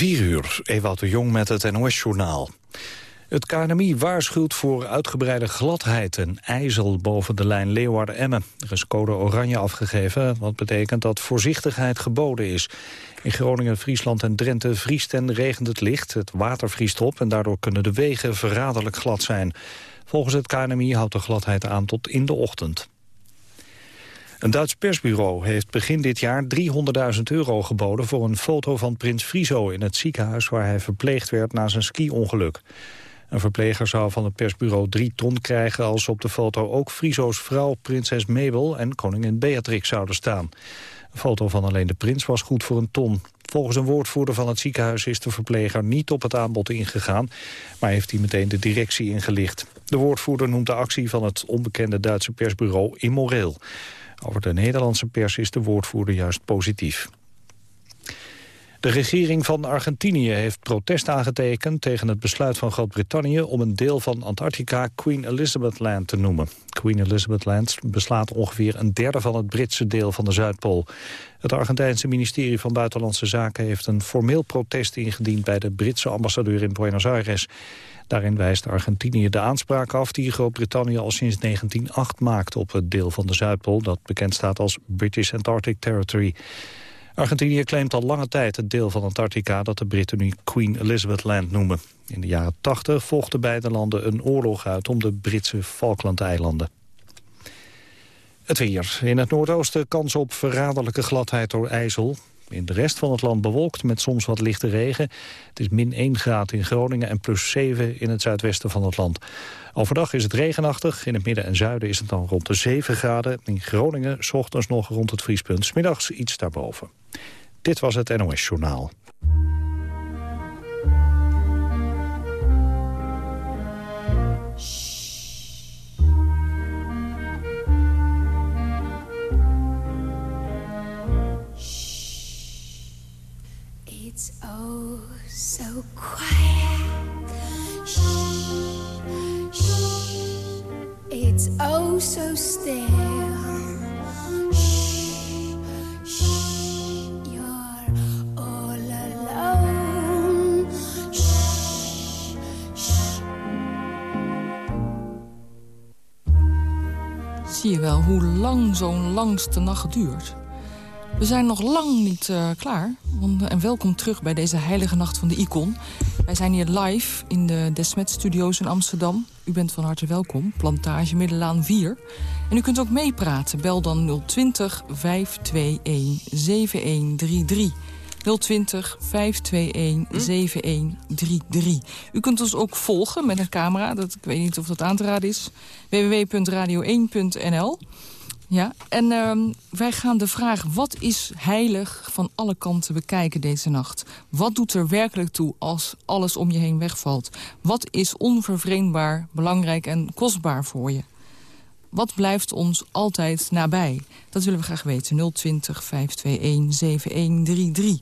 4 uur, Ewout de Jong met het NOS-journaal. Het KNMI waarschuwt voor uitgebreide gladheid en ijzel boven de lijn Leeuwarden-Emmen. Er is code oranje afgegeven, wat betekent dat voorzichtigheid geboden is. In Groningen, Friesland en Drenthe vriest en regent het licht. Het water vriest op en daardoor kunnen de wegen verraderlijk glad zijn. Volgens het KNMI houdt de gladheid aan tot in de ochtend. Een Duits persbureau heeft begin dit jaar 300.000 euro geboden... voor een foto van prins Friso in het ziekenhuis... waar hij verpleegd werd na zijn ski-ongeluk. Een verpleger zou van het persbureau drie ton krijgen... als op de foto ook Friso's vrouw, prinses Mabel en koningin Beatrix zouden staan. Een foto van alleen de prins was goed voor een ton. Volgens een woordvoerder van het ziekenhuis is de verpleger niet op het aanbod ingegaan... maar heeft hij meteen de directie ingelicht. De woordvoerder noemt de actie van het onbekende Duitse persbureau immoreel. Over de Nederlandse pers is de woordvoerder juist positief. De regering van Argentinië heeft protest aangetekend tegen het besluit van Groot-Brittannië om een deel van Antarctica Queen Elizabeth Land te noemen. Queen Elizabeth Land beslaat ongeveer een derde van het Britse deel van de Zuidpool. Het Argentijnse ministerie van Buitenlandse Zaken heeft een formeel protest ingediend bij de Britse ambassadeur in Buenos Aires. Daarin wijst Argentinië de aanspraak af die Groot-Brittannië al sinds 1908 maakt op het deel van de Zuidpool dat bekend staat als British Antarctic Territory. Argentinië claimt al lange tijd het deel van Antarctica dat de Britten nu Queen Elizabeth Land noemen. In de jaren 80 volgden beide landen een oorlog uit om de Britse Falklandeilanden. Het weer. In het noordoosten kans op verraderlijke gladheid door ijzel. In de rest van het land bewolkt met soms wat lichte regen. Het is min 1 graad in Groningen en plus 7 in het zuidwesten van het land. Overdag is het regenachtig. In het midden en zuiden is het dan rond de 7 graden. In Groningen s ochtends nog rond het vriespunt. Smiddags iets daarboven. Dit was het NOS Journaal. So quiet. Shh, shh. It's oh so still. Zie je wel hoe lang zo'n langste nacht duurt? We zijn nog lang niet uh, klaar. Want, en welkom terug bij deze heilige nacht van de Icon. Wij zijn hier live in de Desmet Studios in Amsterdam. U bent van harte welkom, Plantage Middelaan 4. En u kunt ook meepraten. Bel dan 020 521 7133. 020 521 7133. U kunt ons ook volgen met een camera. Dat, ik weet niet of dat aan te raden is. www.radio1.nl ja, en uh, wij gaan de vraag wat is heilig van alle kanten bekijken deze nacht. Wat doet er werkelijk toe als alles om je heen wegvalt? Wat is onvervreemdbaar, belangrijk en kostbaar voor je? Wat blijft ons altijd nabij? Dat willen we graag weten. 020 521 7133.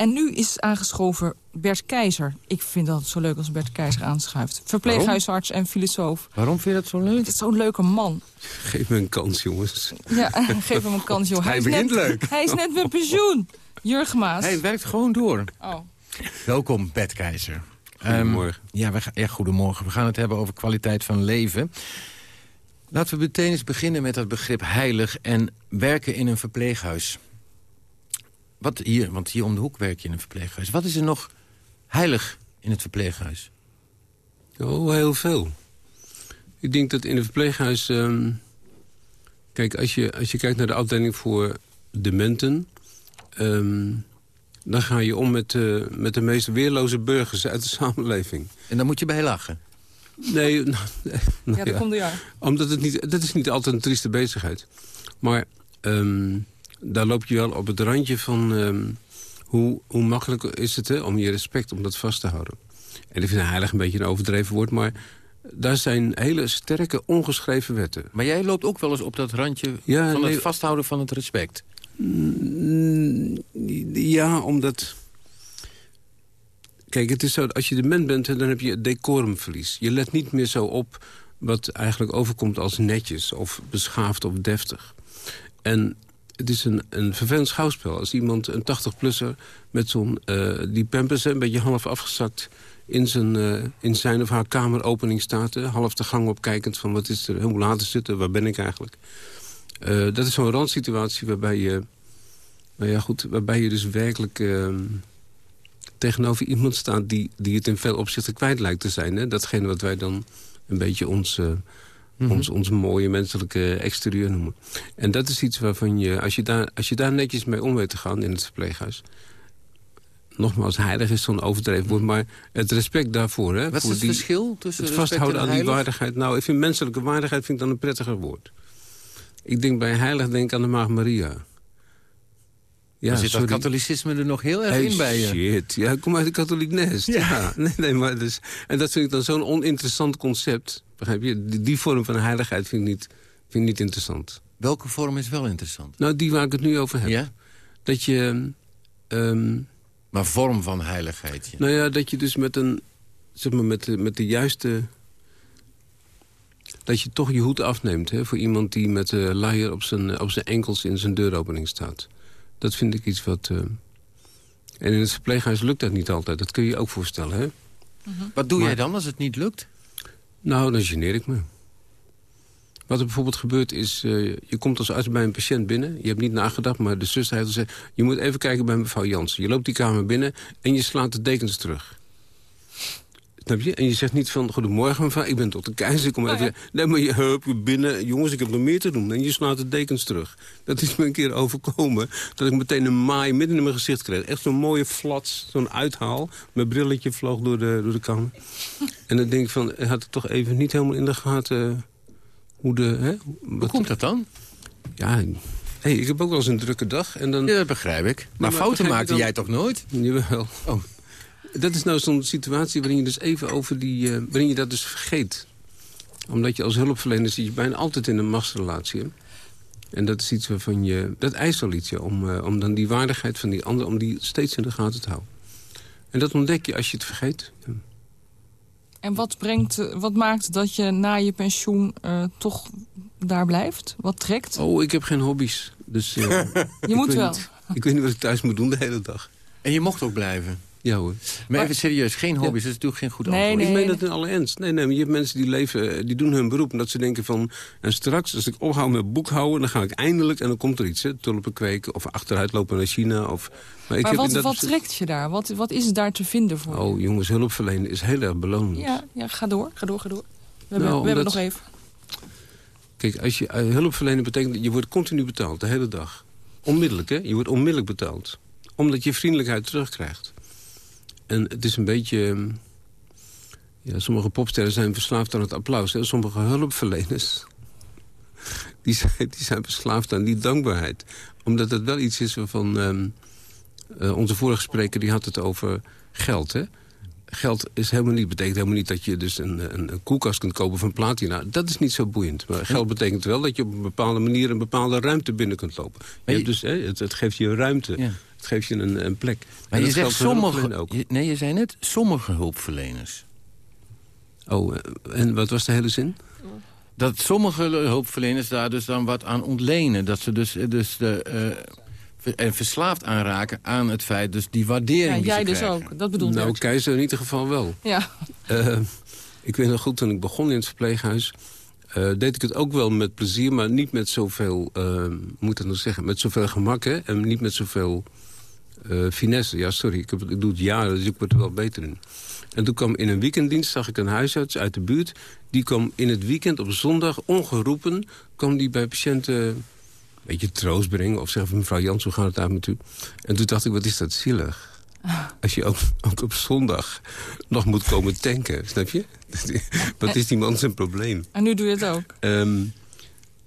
En nu is aangeschoven Bert Keizer. Ik vind dat zo leuk als Bert Keizer aanschuift. Verpleeghuisarts en filosoof. Waarom vind je dat zo leuk? Het is zo'n leuke man. Geef me een kans, jongens. Ja, geef hem een kans, joh. Hij, hij begint net, leuk. Hij is net met pensioen. Jurgen Maas. Hij werkt gewoon door. Oh. Welkom, Bert Keizer. Goedemorgen. Um, ja, we gaan, ja, goedemorgen. We gaan het hebben over kwaliteit van leven. Laten we meteen eens beginnen met dat begrip heilig... en werken in een verpleeghuis. Wat hier, want hier om de hoek werk je in een verpleeghuis. Wat is er nog heilig in het verpleeghuis? Oh, heel veel. Ik denk dat in het verpleeghuis... Um, kijk, als je, als je kijkt naar de afdeling voor dementen... Um, dan ga je om met, uh, met de meest weerloze burgers uit de samenleving. En dan moet je bij lachen? Nee, nou, nou, ja, dat komt ja. Omdat het niet, dat is niet altijd een trieste bezigheid. Maar um, daar loop je wel op het randje van... Um, hoe, hoe makkelijk is het hè, om je respect, om dat vast te houden. En ik vind heilig een beetje een overdreven woord, maar... Daar zijn hele sterke, ongeschreven wetten. Maar jij loopt ook wel eens op dat randje van het vasthouden van het respect? Mm, ja, omdat... Kijk, het is zo, als je dement bent, dan heb je decorumverlies. Je let niet meer zo op wat eigenlijk overkomt als netjes... of beschaafd of deftig. En het is een, een vervelend schouwspel. Als iemand, een 80-plusser, met zo'n... Uh, die pampers, een beetje half afgezakt... In zijn, uh, in zijn of haar kameropening staat. half de gang opkijkend van wat is er, hoe laat is het, waar ben ik eigenlijk? Uh, dat is zo'n randsituatie waarbij je... Nou ja, goed, waarbij je dus werkelijk ehm, tegenover iemand staat... Die, die het in veel opzichten kwijt lijkt te zijn. Hè? Datgene wat wij dan een beetje ons Mhm. ons, ons mooie menselijke exterieur noemen. En dat is iets waarvan je als, je, daar, als je daar netjes mee om weet te gaan in het verpleeghuis... nogmaals, heilig is zo'n overdreven woord, maar het respect daarvoor... Hè, Wat is het verschil tussen Het vasthouden aan die waardigheid. Nou, ik vind menselijke waardigheid vind ik dan een prettiger woord. Ik denk bij heilig denk aan de Maag Maria. Ja, zit dat katholicisme er nog heel erg in bij je. Shit, ja, ik kom uit de katholiek nest. Ja. Nee, nee, maar dus, en dat vind ik dan zo'n oninteressant concept. Begrijp je? Die, die, vorm van heiligheid vind ik, niet, vind ik niet interessant. Welke vorm is wel interessant? Nou, die waar ik het nu over heb. Ja? Dat je... Um, maar vorm van heiligheid? Ja. Nou ja, dat je dus met een... Zeg maar, met de, met de juiste... Dat je toch je hoed afneemt hè, voor iemand die met de laaier op zijn, op zijn enkels in zijn deuropening staat. Dat vind ik iets wat... Uh... En in het verpleeghuis lukt dat niet altijd. Dat kun je je ook voorstellen, hè? Mhm. Wat doe jij dan als het niet lukt? Nou, dan geneer ik me. Wat er bijvoorbeeld gebeurt is, uh, je komt als arts bij een patiënt binnen. Je hebt niet nagedacht, maar de zuster heeft gezegd... je moet even kijken bij mevrouw Jansen. Je loopt die kamer binnen en je slaat de dekens terug. Snap je? En je zegt niet van, goedemorgen mevrouw, ik ben tot de keizer. Ik kom oh, even, nee, maar je hup, je binnen. Jongens, ik heb nog meer te doen. En je slaat de dekens terug. Dat is me een keer overkomen. Dat ik meteen een maai midden in mijn gezicht kreeg. Echt zo'n mooie flats, zo'n uithaal. Mijn brilletje vloog door de, door de kamer. en dan denk ik van, had ik toch even niet helemaal in de gaten... Hoe, de, hè, hoe komt dat dan? Ja, Hey, ik heb ook wel eens een drukke dag. En dan... Ja, dat begrijp ik. Maar, maar fouten maakte jij toch nooit? Jawel. Oh. Dat is nou zo'n situatie waarin je dus even over die... Uh, waarin je dat dus vergeet. Omdat je als hulpverlener zit je bijna altijd in een machtsrelatie. En dat is iets waarvan je... Dat eist wel iets, om, uh, om dan die waardigheid van die ander... om die steeds in de gaten te houden. En dat ontdek je als je het vergeet. Ja. En wat, brengt, eh, wat maakt dat je na je pensioen uh, toch daar blijft? Wat trekt? Oh, ik heb geen hobby's. Dus, uh, je moet wel. Niet, ik weet niet wat ik thuis moet doen de hele dag. En je mocht ook blijven? Ja hoor. Maar, even serieus, geen hobby's, dat is natuurlijk geen goed antwoord. Nee, nee, ik meen dat in alle ernst. Nee, nee, maar je hebt mensen die leven, die doen hun beroep... omdat ze denken van, en straks als ik ophoud met boekhouden... dan ga ik eindelijk, en dan komt er iets, hè, tulpen kweken... of achteruit lopen naar China. Of, maar ik maar heb wat, wat trekt je daar? Wat, wat is daar te vinden voor Oh, jongens, hulpverlenen is heel erg belonend. Ja, ja ga door, ga door, ga door. We, hebben, nou, we hebben nog even. Kijk, als je uh, hulpverlenen betekent... je wordt continu betaald, de hele dag. Onmiddellijk, hè? Je wordt onmiddellijk betaald. Omdat je vriendelijkheid terugkrijgt. En het is een beetje... Ehm, ja, sommige popsterren zijn verslaafd aan het applaus. Hè? Sommige hulpverleners... Die zijn, die zijn verslaafd aan die dankbaarheid. Omdat het wel iets is waarvan... Um, uh, onze vorige spreker die had het over geld. Hè? Geld is helemaal niet, betekent helemaal niet dat je dus een, een, een, koelkast kunt kopen van platina. Dat is niet zo boeiend. Maar geld betekent wel dat je op een bepaalde manier een bepaalde ruimte binnen kunt lopen. Je hebt dus, hè, het, het, geeft je ruimte. Ja. Het geeft je een, een plek. Maar je zegt sommige... Ook. nee, je zei net sommige hulpverleners. Oh, eh, en wat was de hele zin? Dat sommige hulpverleners daar dus dan wat aan ontlenen. Dat ze dus, dus de, uh, en verslaafd aanraken aan het feit, dus die waardering ja, jij dus krijgen. ook, dat bedoel ik. Nou, Keizer in ieder geval wel. Ja. Uh, ik weet nog goed, toen ik begon in het verpleeghuis... Uh, deed ik het ook wel met plezier, maar niet met zoveel, uh, moet ik nog zeggen, met zoveel gemak hè, en niet met zoveel uh, finesse. Ja, sorry, ik, heb, ik doe het jaren, dus ik word er wel beter in. En toen kwam in een weekenddienst, zag ik een huisarts uit de buurt. Die kwam in het weekend op zondag, ongeroepen, kwam die bij patiënten een beetje troost brengen. Of zeggen, mevrouw Jans, hoe gaat het daar met u? En toen dacht ik, wat is dat zielig. Als je ook, ook op zondag nog moet komen tanken, snap je? Wat is die man zijn probleem? En nu doe je het ook? Um,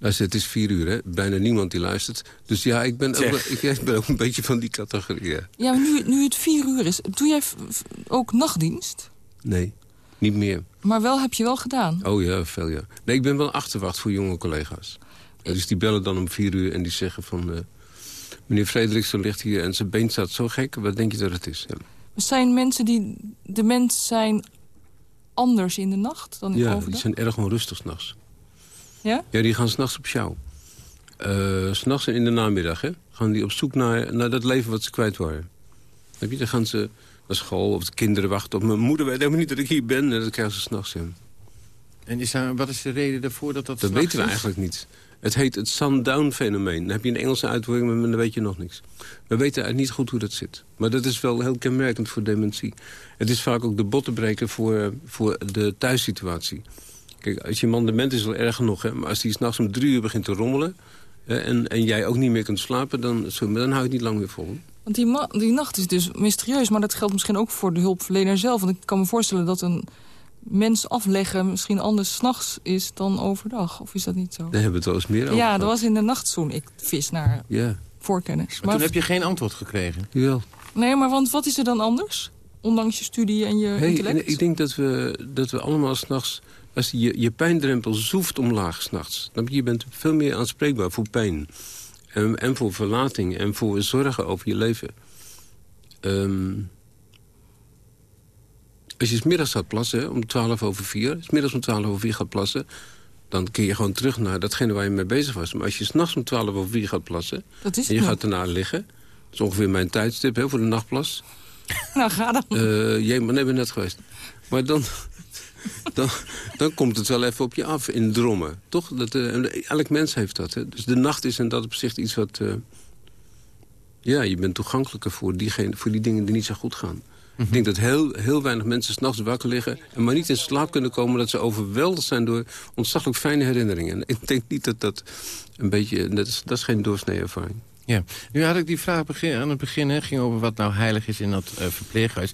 nou, het is vier uur, hè? Bijna niemand die luistert. Dus ja, ik ben, ook, ik, ben ook een beetje van die categorie. Ja, ja maar nu, nu het vier uur is, doe jij ook nachtdienst? Nee, niet meer. Maar wel heb je wel gedaan? Oh ja, veel ja. Nee, ik ben wel achterwacht voor jonge collega's. dus die bellen dan om vier uur en die zeggen van... Uh, meneer Frederiksen ligt hier en zijn been staat zo gek. Wat denk je dat het is? Ja. Zijn mensen die de mens zijn anders in de nacht dan in ja, overdag? die zijn erg onrustig s'nachts. Ja? Ja, die gaan s'nachts op sjouw. Uh, S'nachts en in de namiddag, hè? Gaan die op zoek naar, naar dat leven wat ze kwijt waren. Heb je? Dan gaan ze naar school of de kinderen wachten op mijn moeder. weet helemaal niet dat ik hier ben. En dat krijgen ze s'nachts in. En is daar, wat is de reden daarvoor dat dat Dat weten we eigenlijk niet. Het heet het sundown-fenomeen. Dan heb je een Engelse uitdrukking, maar dan weet je nog niks. We weten eigenlijk niet goed hoe dat zit. Maar dat is wel heel kenmerkend voor dementie. Het is vaak ook de bottenbreker voor, voor de thuissituatie. Kijk, als je man dement is, wel erg genoeg. Hè? Maar als hij s'nachts om drie uur begint te rommelen... en, en jij ook niet meer kunt slapen, dan, dan hou je het niet lang meer vol. Want die, die nacht is dus mysterieus, maar dat geldt misschien ook voor de hulpverlener zelf. Want ik kan me voorstellen dat een mens afleggen misschien anders s'nachts is dan overdag. Of is dat niet zo? Daar hebben we het wel eens meer over Ja, dat was in de nachtzoen. Ik vis naar ja. voorkennis. Maar, toen heb je geen antwoord gekregen? Jawel. Nee, maar want wat is er dan anders? Ondanks je studie en je hey, intellect? Ik denk dat we, dat we allemaal s'nachts... Als je, je pijndrempel zoeft omlaag s'nachts... dan je bent veel meer aanspreekbaar voor pijn. En, en voor verlating en voor zorgen over je leven. Um, als je smiddags gaat plassen, om 12 over 4... smiddags om 12 over 4 gaat plassen... dan kun je gewoon terug naar datgene waar je mee bezig was. Maar als je s'nachts om 12 over 4 gaat plassen... en je gaat daarna liggen... dat is ongeveer mijn tijdstip hè, voor de nachtplas... nou, ga dan. Uh, jij, maar nee, ben net geweest. Maar dan, dan, dan komt het wel even op je af in drommen. Toch? Dat, uh, elk mens heeft dat. Hè? Dus de nacht is in dat opzicht iets wat... Uh, ja, je bent toegankelijker voor, diegene, voor die dingen die niet zo goed gaan. Ik denk dat heel, heel weinig mensen s'nachts wakker liggen... en maar niet in slaap kunnen komen... dat ze overweldigd zijn door ontzaglijk fijne herinneringen. ik denk niet dat dat een beetje... Dat is, dat is geen doorsnee ervaring. Ja, nu had ik die vraag begin, aan het begin, hè, ging over wat nou heilig is in dat uh, verpleeghuis.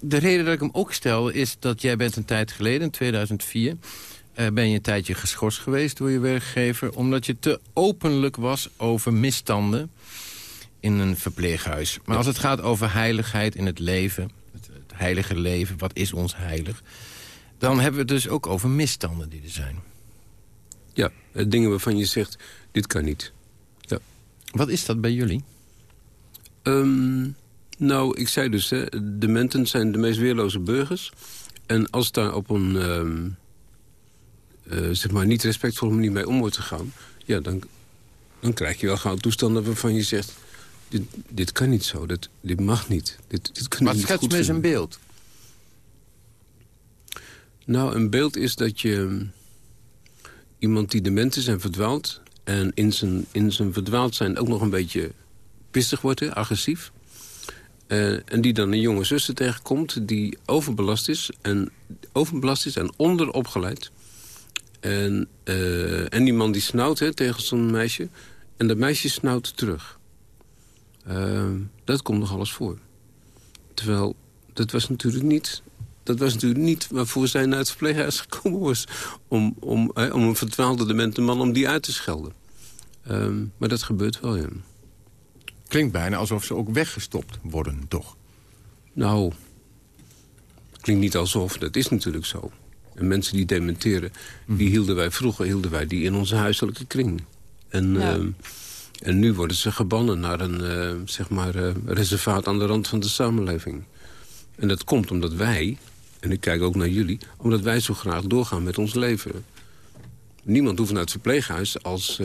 de reden dat ik hem ook stel is dat jij bent een tijd geleden, in 2004... Uh, ben je een tijdje geschorst geweest door je werkgever... omdat je te openlijk was over misstanden in een verpleeghuis. Maar als het gaat over heiligheid in het leven heilige leven, wat is ons heilig... dan hebben we het dus ook over misstanden die er zijn. Ja, eh, dingen waarvan je zegt, dit kan niet. Wat is dat bij jullie? Um, nou, ik zei dus, hè, dementen zijn de meest weerloze burgers. En als daar op een um, uh, zeg maar niet respectvolle manier mee om wordt gegaan... ja, dan, dan krijg je wel gauw toestanden waarvan je zegt dit, dit kan niet zo, dit, dit mag niet. Dit, dit maar schets me eens een beeld. Nou, een beeld is dat je iemand die dement is en verdwaalt... en in zijn, in zijn verdwaald zijn ook nog een beetje pissig wordt, agressief... Uh, en die dan een jonge zuster tegenkomt die overbelast is... en, overbelast is en onderopgeleid. En, uh, en die man die snauwt hè, tegen zo'n meisje... en dat meisje snauwt terug. Ehm, dat komt nog alles voor. Terwijl, dat was natuurlijk niet... Dat was natuurlijk niet waarvoor zij naar het verpleeghuis gekomen was. Om, om, om een verdwaalde demente man om die uit te schelden. Ehm, maar dat gebeurt wel, ja. Klinkt bijna alsof ze ook weggestopt worden, toch? Nou, klinkt niet alsof. Dat is natuurlijk zo. En mensen die dementeren, die mhm. hielden wij vroeger hielden wij die in onze huiselijke kring. En ja. Ehm, en nu worden ze gebannen naar een uh, zeg maar, uh, reservaat aan de rand van de samenleving. En dat komt omdat wij, en ik kijk ook naar jullie... omdat wij zo graag doorgaan met ons leven. Niemand hoeft naar het verpleeghuis als...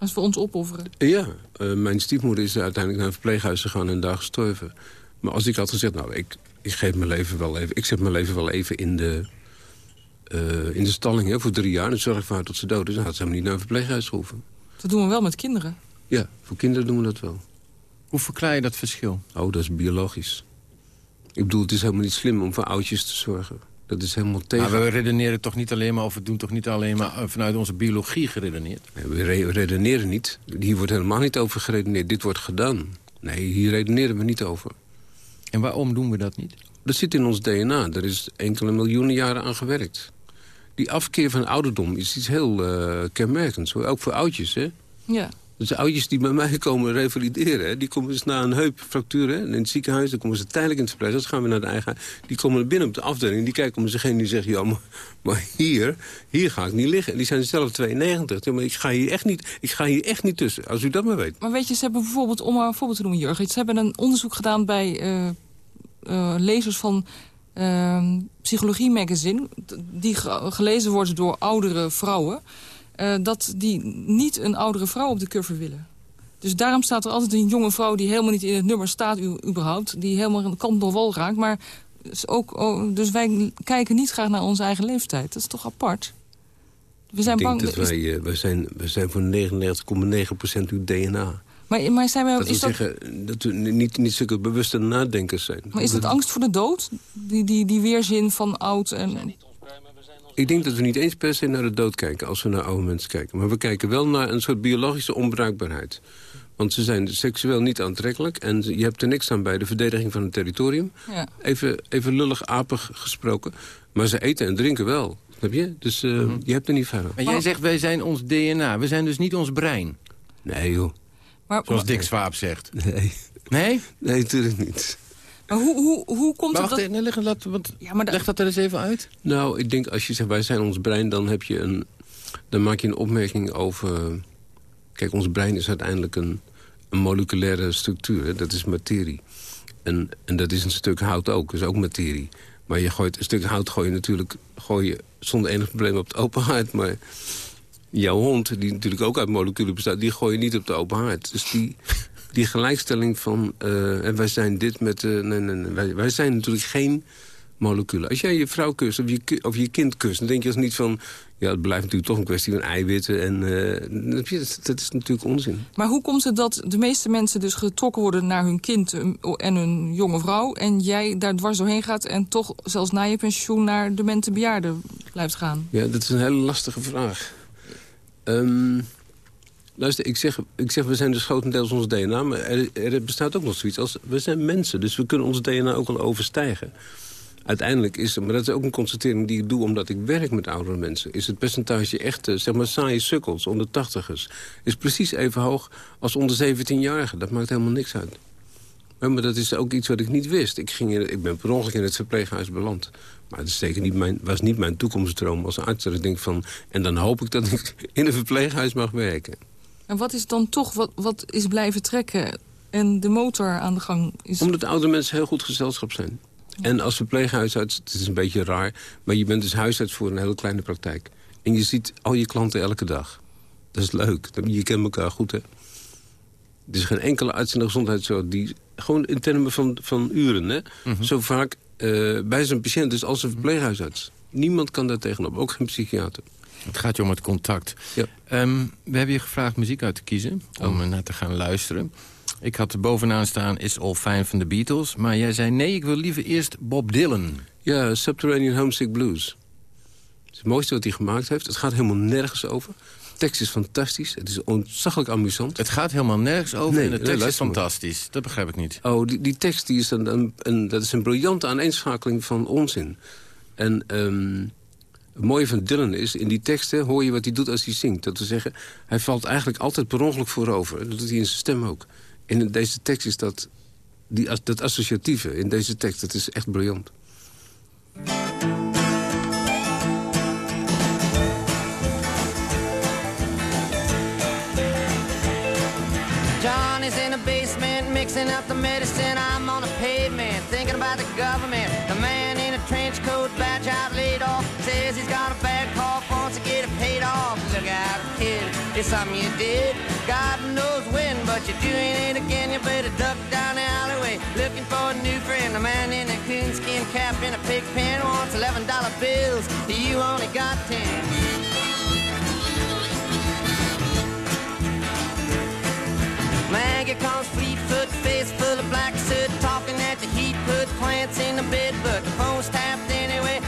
Als we ons opofferen. Ja, mijn stiefmoeder is uiteindelijk naar het verpleeghuis gegaan en daar gestorven. Maar als ik had gezegd, nou, ik, ik geef mijn leven wel even... ik zet mijn leven wel even in de, in de stalling hè, voor drie jaar... en zorg voor haar tot ze dood is... dan had ze hem niet naar het verpleeghuis gehoeven. Dat doen we wel met kinderen. Ja, voor kinderen doen we dat wel. Hoe verklaar je dat verschil? Oh, dat is biologisch. Ik bedoel, het is helemaal niet slim om voor oudjes te zorgen. Dat is helemaal tegen. Maar we redeneren toch niet alleen maar, of we doen toch niet alleen maar eh, vanuit onze biologie geredeneerd? Nee, we redeneren niet. Hier wordt helemaal niet over geredeneerd. Dit wordt gedaan. Nee, hier redeneren we niet over. En waarom doen we dat niet? Dat zit in ons DNA. Er is enkele miljoenen jaren aan gewerkt. Die afkeer van ouderdom is iets heel uh, kenmerkends. Ook voor oudjes, hè? Ja. Dus oudjes die bij mij komen revalideren... die komen dus na een heupfractuur in het ziekenhuis... dan komen ze tijdelijk in het dan gaan we naar de eigen... die komen binnen op de afdeling, die kijken om zich heen... en die zeggen, ja, maar, hier, hier ga ik niet liggen. En die zijn zelf 92, maar ik ga, hier echt niet, ik ga hier echt niet tussen, als u dat maar weet. Maar weet je, ze hebben bijvoorbeeld, om een voorbeeld te noemen, Jurgen... ze hebben een onderzoek gedaan bij uh, lezers van... Uh, Psychologie Magazine, die gelezen wordt door oudere vrouwen... eh, dat die niet een oudere vrouw op de cover willen. Dus daarom staat er altijd een jonge vrouw die helemaal niet in het nummer staat überhaupt. Die helemaal een kant door wal raakt. Maar ook, oh, dus wij kijken niet graag naar onze eigen leeftijd. Dat is toch apart? We zijn Ik denk bang, dat wij, uh, wij, zijn, wij zijn voor 99,9% uw DNA. Maar, maar zijn wij, dat is dat... zeggen dat we niet, niet zulke bewuste nadenkers zijn. Maar is dat angst voor de dood? Die, die, die weerzin van oud en... Ik denk dat we niet eens per se naar de dood kijken als we naar oude mensen kijken. Maar we kijken wel naar een soort biologische onbruikbaarheid. Want ze zijn seksueel niet aantrekkelijk. En je hebt er niks aan bij de verdediging van het territorium. Ja. Even, even lullig, apig gesproken. Maar ze eten en drinken wel. Snap je? Dus uh, je hebt er niet verder. Maar jij zegt, wij zijn ons DNA. We zijn dus niet ons brein. Nee, joh. Maar, Zoals Dick Swaap zegt. Nee. Nee? Nee, natuurlijk niet. Maar hoe, hoe, hoe komt maar het wacht, dat... Nee, leg, laat, want, ja, maar leg dat er eens even uit. Nou, ik denk als je zegt wij zijn ons brein... dan, heb je een, dan maak je een opmerking over... Kijk, ons brein is uiteindelijk een, een moleculaire structuur. Hè? Dat is materie. En, en dat is een stuk hout ook. Dat is ook materie. Maar je gooit, een stuk hout gooi je natuurlijk gooi je zonder enig probleem op het open haard. Maar jouw hond, die natuurlijk ook uit moleculen bestaat... die gooi je niet op de open haard. Dus die, die gelijkstelling van... Uh, en wij zijn dit met... Uh, nee, nee, nee, wij, wij zijn natuurlijk geen moleculen. Als jij je vrouw kust of je, of je kind kust... dan denk je als niet van... ja, het blijft natuurlijk toch een kwestie van eiwitten. En, uh, dat, is natuurlijk onzin. Maar hoe komt het dat de meeste mensen dus getrokken worden... naar hun kind en hun jonge vrouw... en jij daar dwars doorheen gaat... en toch zelfs na je pensioen naar de mente bejaarden blijft gaan? Ja, dat is een hele lastige vraag. Um, luister, ik zeg, ik zeg, we zijn dus grotendeels ons DNA... maar er, er, bestaat ook nog zoiets als... we zijn mensen, dus we kunnen ons DNA ook al overstijgen. Uiteindelijk is, maar dat is ook een constatering die ik doe... omdat ik werk met oudere mensen... is het percentage echte, zeg maar, saaie sukkels onder tachtigers... is precies even hoog als onder 17-jarigen. Dat maakt helemaal niks uit. Maar dat is ook iets wat ik niet wist. Ik, ging in, ik ben per ongeluk in het verpleeghuis beland. Maar het is zeker niet mijn, was niet mijn toekomstdroom als arts. Dat ik denk van, en dan hoop ik dat ik in een verpleeghuis mag werken. En wat is dan toch, wat, wat is blijven trekken en de motor aan de gang is? Omdat oude mensen heel goed gezelschap zijn. En als verpleeghuisarts, het is een beetje raar... maar je bent dus huisarts voor een hele kleine praktijk. En je ziet al je klanten elke dag. Dat is leuk. Je kent elkaar goed, hè? Er is geen enkele arts in de gezondheidszorg die... gewoon in termen van, van uren, hè? Mhm. Zo vaak uh, bij zijn patiënt is als een verpleeghuisarts. Niemand kan daar tegenop, ook geen psychiater. Het gaat je om het contact. Ja. Ehm, we hebben je gevraagd muziek uit te kiezen, om oh. naar te gaan luisteren. Ik had er bovenaan staan Is All Fine van de Beatles. Maar jij zei nee, ik wil liever eerst Bob Dylan. Ja, Subterranean Homesick Blues. Het is het mooiste wat hij gemaakt heeft. Het gaat helemaal nergens over tekst is fantastisch. Het is ontzaglijk amusant. Het gaat helemaal nergens over nee, en de tekst is fantastisch. Dat begrijp ik niet. Oh, die, die tekst die is een, een, dat is een briljante aaneenschakeling van onzin. En um, het mooie van Dylan is, in die teksten hoor je wat hij doet als hij zingt. Dat wil zeggen, hij valt eigenlijk altijd per ongeluk voorover. Dat doet hij in zijn stem ook. In deze tekst is dat, die, dat associatieve in deze tekst, dat is echt briljant. mixing up the medicine. I'm on a pavement, thinking about the government. The man in a trench coat, badge out it's something you did. God knows when, but you're doing it again. You better duck down the alleyway, looking for a new friend. A man in a coonskin cap and a pig pen wants eleven dollar bills. You only got ten. Maggie comes fleet-foot, face full of black soot, talking at the heat, put plants in the bed, but the phone's tapped anyway.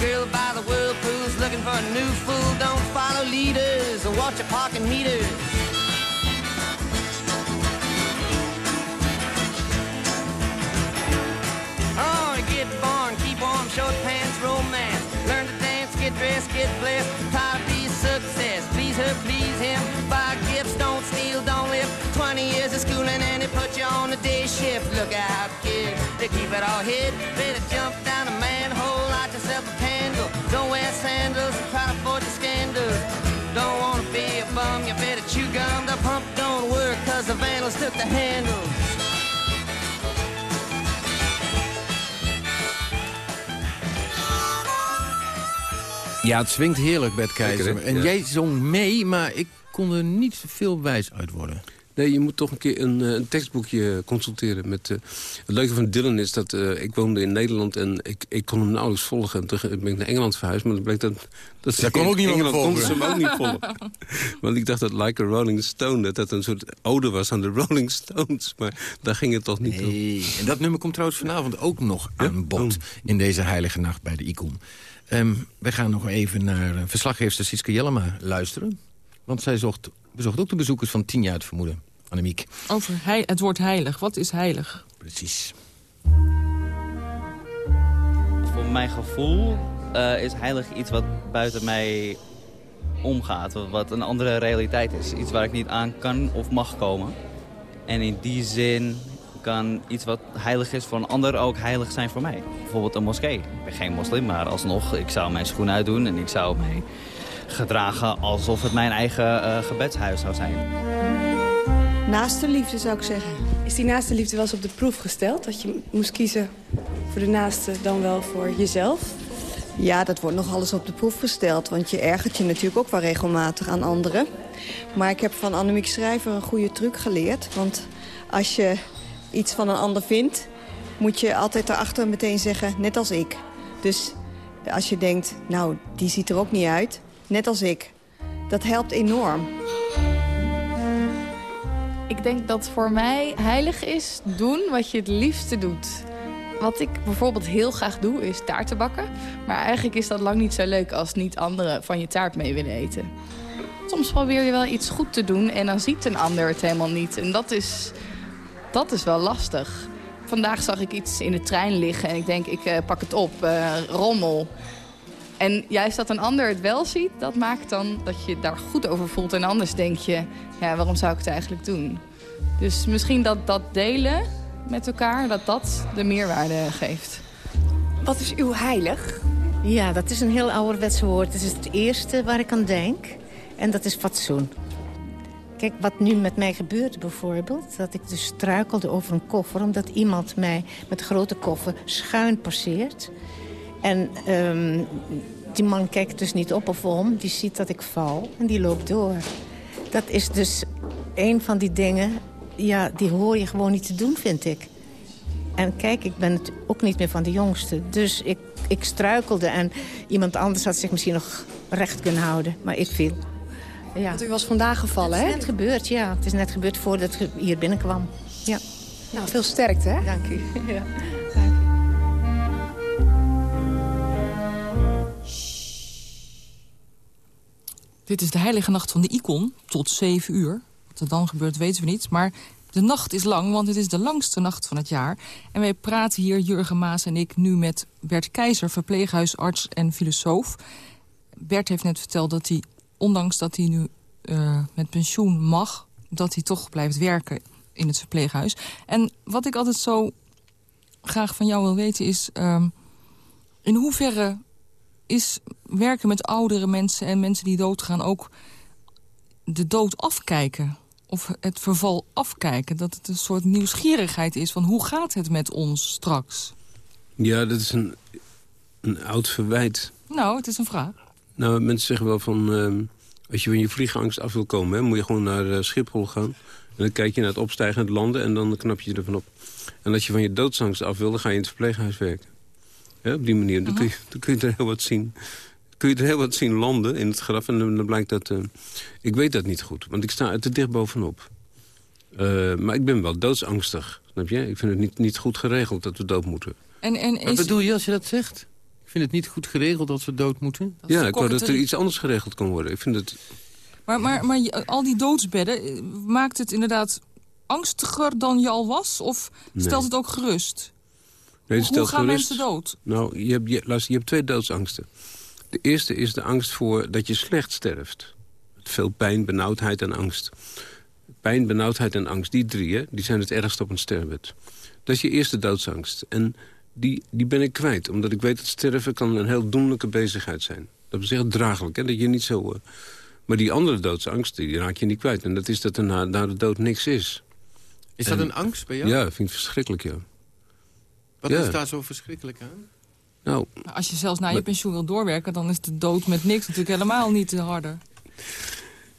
girl by the whirlpools looking for a new fool. Don't follow leaders or watch your parking meter. Oh, get born, keep warm, short pants, romance. Learn to dance, get dressed, get blessed. Tired of be success. Please her, please him. Buy gifts, don't steal, don't live. 20 years of schooling and they put you on the day shift. Look out, kid, they keep it all hid. Better jump down a man. A bum, you better chew gum. The pump don't work cause the vandals took the handle. Ja, het swingt heerlijk, Bert Keizer. En Ja. jij zong mee, maar ik kon er niet veel wijs uit worden. Nee, je moet toch een keer een, eh, een tekstboekje consulteren. Met, eh, het leuke van Dylan is dat eh, ik woonde in Nederland... en ik, ik kon hem nauwelijks volgen. En toen ben ik naar Engeland verhuisd. Maar dan bleek dat... dat Daar kon ook in niemand ze volgen. hem ook niet volgen. Want ik dacht dat Like a Rolling Stone... dat dat een soort ode was aan de Rolling Stones. Maar daar ging het toch niet om. Nee, en dat nummer komt trouwens vanavond ook nog Ja? aan bod... Oh. in deze heilige nacht bij de Icon. Ehm wij gaan nog even naar uh, verslaggever Siska Jellema luisteren. Want zij zocht, bezocht ook de bezoekers van 10 jaar het vermoeden. Annemiek. Over hei- het woord heilig. Wat is heilig? Precies. Voor mijn gevoel eh, is heilig iets wat buiten mij omgaat. Wat- een andere realiteit is. Iets waar ik niet aan kan of mag komen. En in die zin kan iets wat heilig is voor een ander ook heilig zijn voor mij. Bijvoorbeeld een moskee. Ik ben geen moslim, maar alsnog, ik zou mijn schoen uitdoen... en ik zou mij gedragen alsof het mijn eigen eh, gebedshuis zou zijn. Naaste liefde zou ik zeggen. Is die naaste liefde wel eens op de proef gesteld? Dat je moest kiezen voor de naaste dan wel voor jezelf? Ja, dat wordt nog alles op de proef gesteld. Want je ergert je natuurlijk ook wel regelmatig aan anderen. Maar ik heb van Annemiek Schrijver een goede truc geleerd. Want als je iets van een ander vindt... moet je altijd daarachter meteen zeggen, net als ik. Dus als je denkt, nou, die ziet er ook niet uit. Net als ik. Dat helpt enorm. Ik denk dat voor mij heilig is doen wat je het liefste doet. Wat ik bijvoorbeeld heel graag doe, is taarten bakken. Maar eigenlijk is dat lang niet zo leuk als niet anderen van je taart mee willen eten. Soms probeer je wel iets goed te doen en dan ziet een ander het helemaal niet. En dat is, dat is wel lastig. Vandaag zag ik iets in de trein liggen en ik denk, ik eh, pak het op, eh, rommel. En juist dat een ander het wel ziet, dat maakt dan dat je daar goed over voelt. En anders denk je, ja, waarom zou ik het eigenlijk doen? Dus misschien dat dat delen met elkaar, dat dat de meerwaarde geeft. Wat is uw heilig? Ja, dat is een heel ouderwetse woord. Het is het eerste waar ik aan denk. En dat is fatsoen. Kijk, wat nu met mij gebeurde bijvoorbeeld... dat ik dus struikelde over een koffer... omdat iemand mij met grote koffer schuin passeert. En ehm, die man kijkt dus niet op of om. Die ziet dat ik val en die loopt door. Dat is dus een van die dingen... ja, die hoor je gewoon niet te doen, vind ik. En kijk, ik ben het ook niet meer van de jongste. Dus ik, ik struikelde en iemand anders had zich misschien nog recht kunnen houden. Maar ik viel. Ja. Want u was vandaag gevallen, Het is hè? net gebeurd, ja. Het is net gebeurd voordat ik hier binnenkwam. Ja, Nou, veel sterkte, hè? dank u. Ja. Dit is de heilige nacht van de Icon, tot 7 uur. Wat er dan gebeurt, weten we niet. Maar de nacht is lang, want het is de langste nacht van het jaar. En wij praten hier, Jurgen Maas en ik, nu met Bert Keizer... verpleeghuisarts en filosoof. Bert heeft net verteld dat hij, ondanks dat hij nu eh, met pensioen mag... dat hij toch blijft werken in het verpleeghuis. En wat ik altijd zo graag van jou wil weten is... ehm, in hoeverre is werken met oudere mensen en mensen die doodgaan... ook de dood afkijken of het verval afkijken? Dat het een soort nieuwsgierigheid is van hoe gaat het met ons straks? Ja, dat is een, een oud verwijt. Nou, het is een vraag. Nou, mensen zeggen wel van... ehm, als je van je vliegangst af wil komen... Hè, moet je gewoon naar eh, Schiphol gaan. En dan kijk je naar het opstijgen en het landen... en dan knap je ervan op. En als je van je doodsangst af wil... dan ga je in het verpleeghuis werken. Ja, op die manier. Dan kun, je, dan kun je er heel wat zien. Kun je er heel wat zien landen in het graf. En dan, blijkt dat... eh, ik weet dat niet goed, want ik sta er te dicht bovenop. Eh, maar ik ben wel doodsangstig, snap je? Ik vind het niet, niet goed geregeld dat we dood moeten. En, en Wat bedoel je als je dat zegt? Ik vind het niet goed geregeld dat we dood moeten. dat is ja, ik wou dat er iets anders geregeld kan worden. Ik vind het... Maar, maar, maar al die doodsbedden, eh, maakt het inderdaad angstiger dan je al was? Of stelt Nee. het ook gerust? Nee, Hoe gaan gerust. mensen dood? Nou, je hebt, je, luister, je hebt twee doodsangsten. De eerste is de angst voor dat je slecht sterft. Veel pijn, benauwdheid en angst. pijn, benauwdheid en angst, die drie, hè, die zijn het ergst op een sterrenbed. Dat is je eerste doodsangst. En die, die ben ik kwijt, omdat ik weet dat sterven kan een heel doenlijke bezigheid zijn. Dat is echt draaglijk, hè, dat je niet zo... eh, maar die andere doodsangst, die raak je niet kwijt. En dat is dat er na, na de dood niks is. Is dat En- een angst bij jou? Ja, dat vind ik verschrikkelijk, ja. Wat Ja. is daar zo verschrikkelijk aan? Nou, Als je zelfs na je pensioen wil doorwerken... dan is de dood met niks natuurlijk helemaal niet te harder.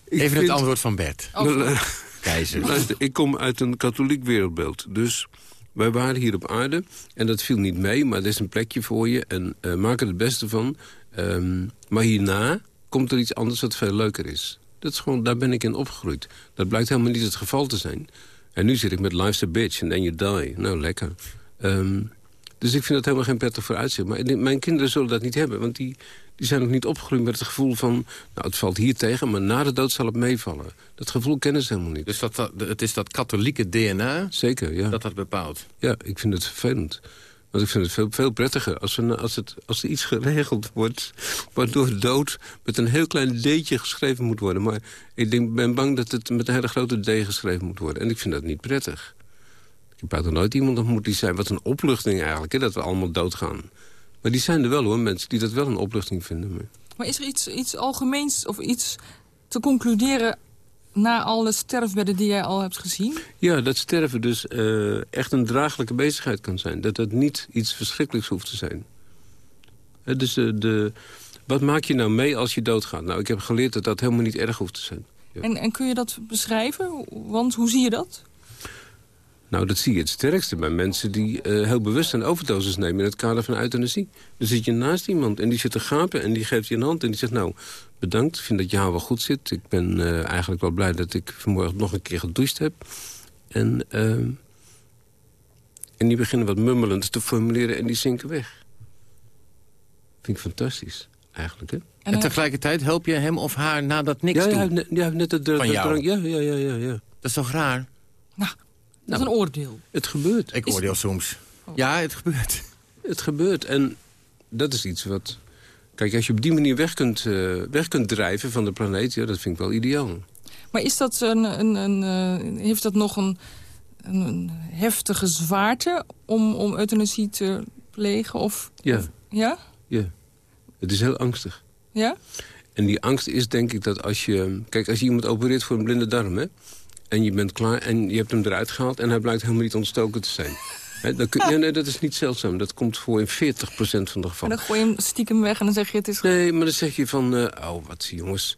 ik Even vind- het antwoord van Bert. Oh, Keizer. Luister, ik kom uit een katholiek wereldbeeld. Dus wij waren hier op aarde en dat viel niet mee. Maar er is een plekje voor je en eh, maak er het beste van. Ehm, maar hierna komt er iets anders wat veel leuker is. Dat is gewoon, daar ben ik in opgegroeid. Dat blijkt helemaal niet het geval te zijn. En nu zit ik met Life's a Bitch en then you die. Nou, lekker. Ehm, dus ik vind dat helemaal geen prettig vooruitzicht. Maar mijn kinderen zullen dat niet hebben. Want die, die zijn nog niet opgegroeid met het gevoel van... nou, het valt hier tegen, maar na de dood zal het meevallen. Dat gevoel kennen ze helemaal niet. Dus dat, dat- het is dat katholieke DNA Zeker, ja. dat dat bepaalt. Ja, ik vind het vervelend. Want ik vind het veel, veel prettiger als, er, als, het, als er iets geregeld wordt... waardoor dood met een heel klein d'tje geschreven moet worden. Maar ik denk, ben bang dat het met een hele grote D geschreven moet worden. En ik vind dat niet prettig. Ik heb buiten nooit iemand ontmoet die zei... wat een opluchting eigenlijk, hè, dat we allemaal doodgaan. Maar die zijn er wel hoor, mensen die dat wel een opluchting vinden. Maar... Maar is er iets, iets algemeens of iets te concluderen... na alle sterfbedden die jij al hebt gezien? Ja, dat sterven dus eh, echt een draaglijke bezigheid kan zijn. Dat het niet iets verschrikkelijks hoeft te zijn. Hè, dus de, de, wat maak je nou mee als je doodgaat? Nou, ik heb geleerd dat dat helemaal niet erg hoeft te zijn. Ja. En, en kun je dat beschrijven? Want hoe zie je dat? Nou, dat zie je het sterkste bij mensen die eh, heel bewust een overdosis nemen... in het kader van euthanasie. Dan zit je naast iemand en die zit te gapen en die geeft je een hand... en die zegt, nou, bedankt, ik vind dat je haar wel goed zit. Ik ben eh, eigenlijk wel blij dat ik vanmorgen nog een keer gedoucht heb. En, ehm, en die beginnen wat mummelend te formuleren en die zinken weg. Vind ik fantastisch, eigenlijk, hè? En, tegelijkertijd help je hem of haar na dat niks ja, ja, net, ja, net het jou? drank- Ja, ja, ja, ja, ja. Dat is toch raar? Nou, dat is een oordeel. Het gebeurt. Ik Is- oordeel soms. Ja, het gebeurt. Het gebeurt. En dat is iets wat... Kijk, als je op die manier weg kunt, eh, weg kunt drijven van de planeet... Ja, dat vind ik wel ideaal. Maar is dat een, een, een, eh, heeft dat nog een, een, een heftige zwaarte om, om euthanasie te plegen? Of, Ja. of- ja? Ja. Het is heel angstig. Ja? En die angst is denk ik dat als je... Kijk, als je iemand opereert voor een blinde darm, hè... en je bent klaar en je hebt hem eruit gehaald... en hij blijkt helemaal niet ontstoken te zijn. Kun, ja, nee, dat is niet zeldzaam. Dat komt voor in 40% van de En gevallen. dan gooi je hem stiekem weg en dan zeg je het is... Nee, maar dan zeg je van... eh, oh, wat jongens...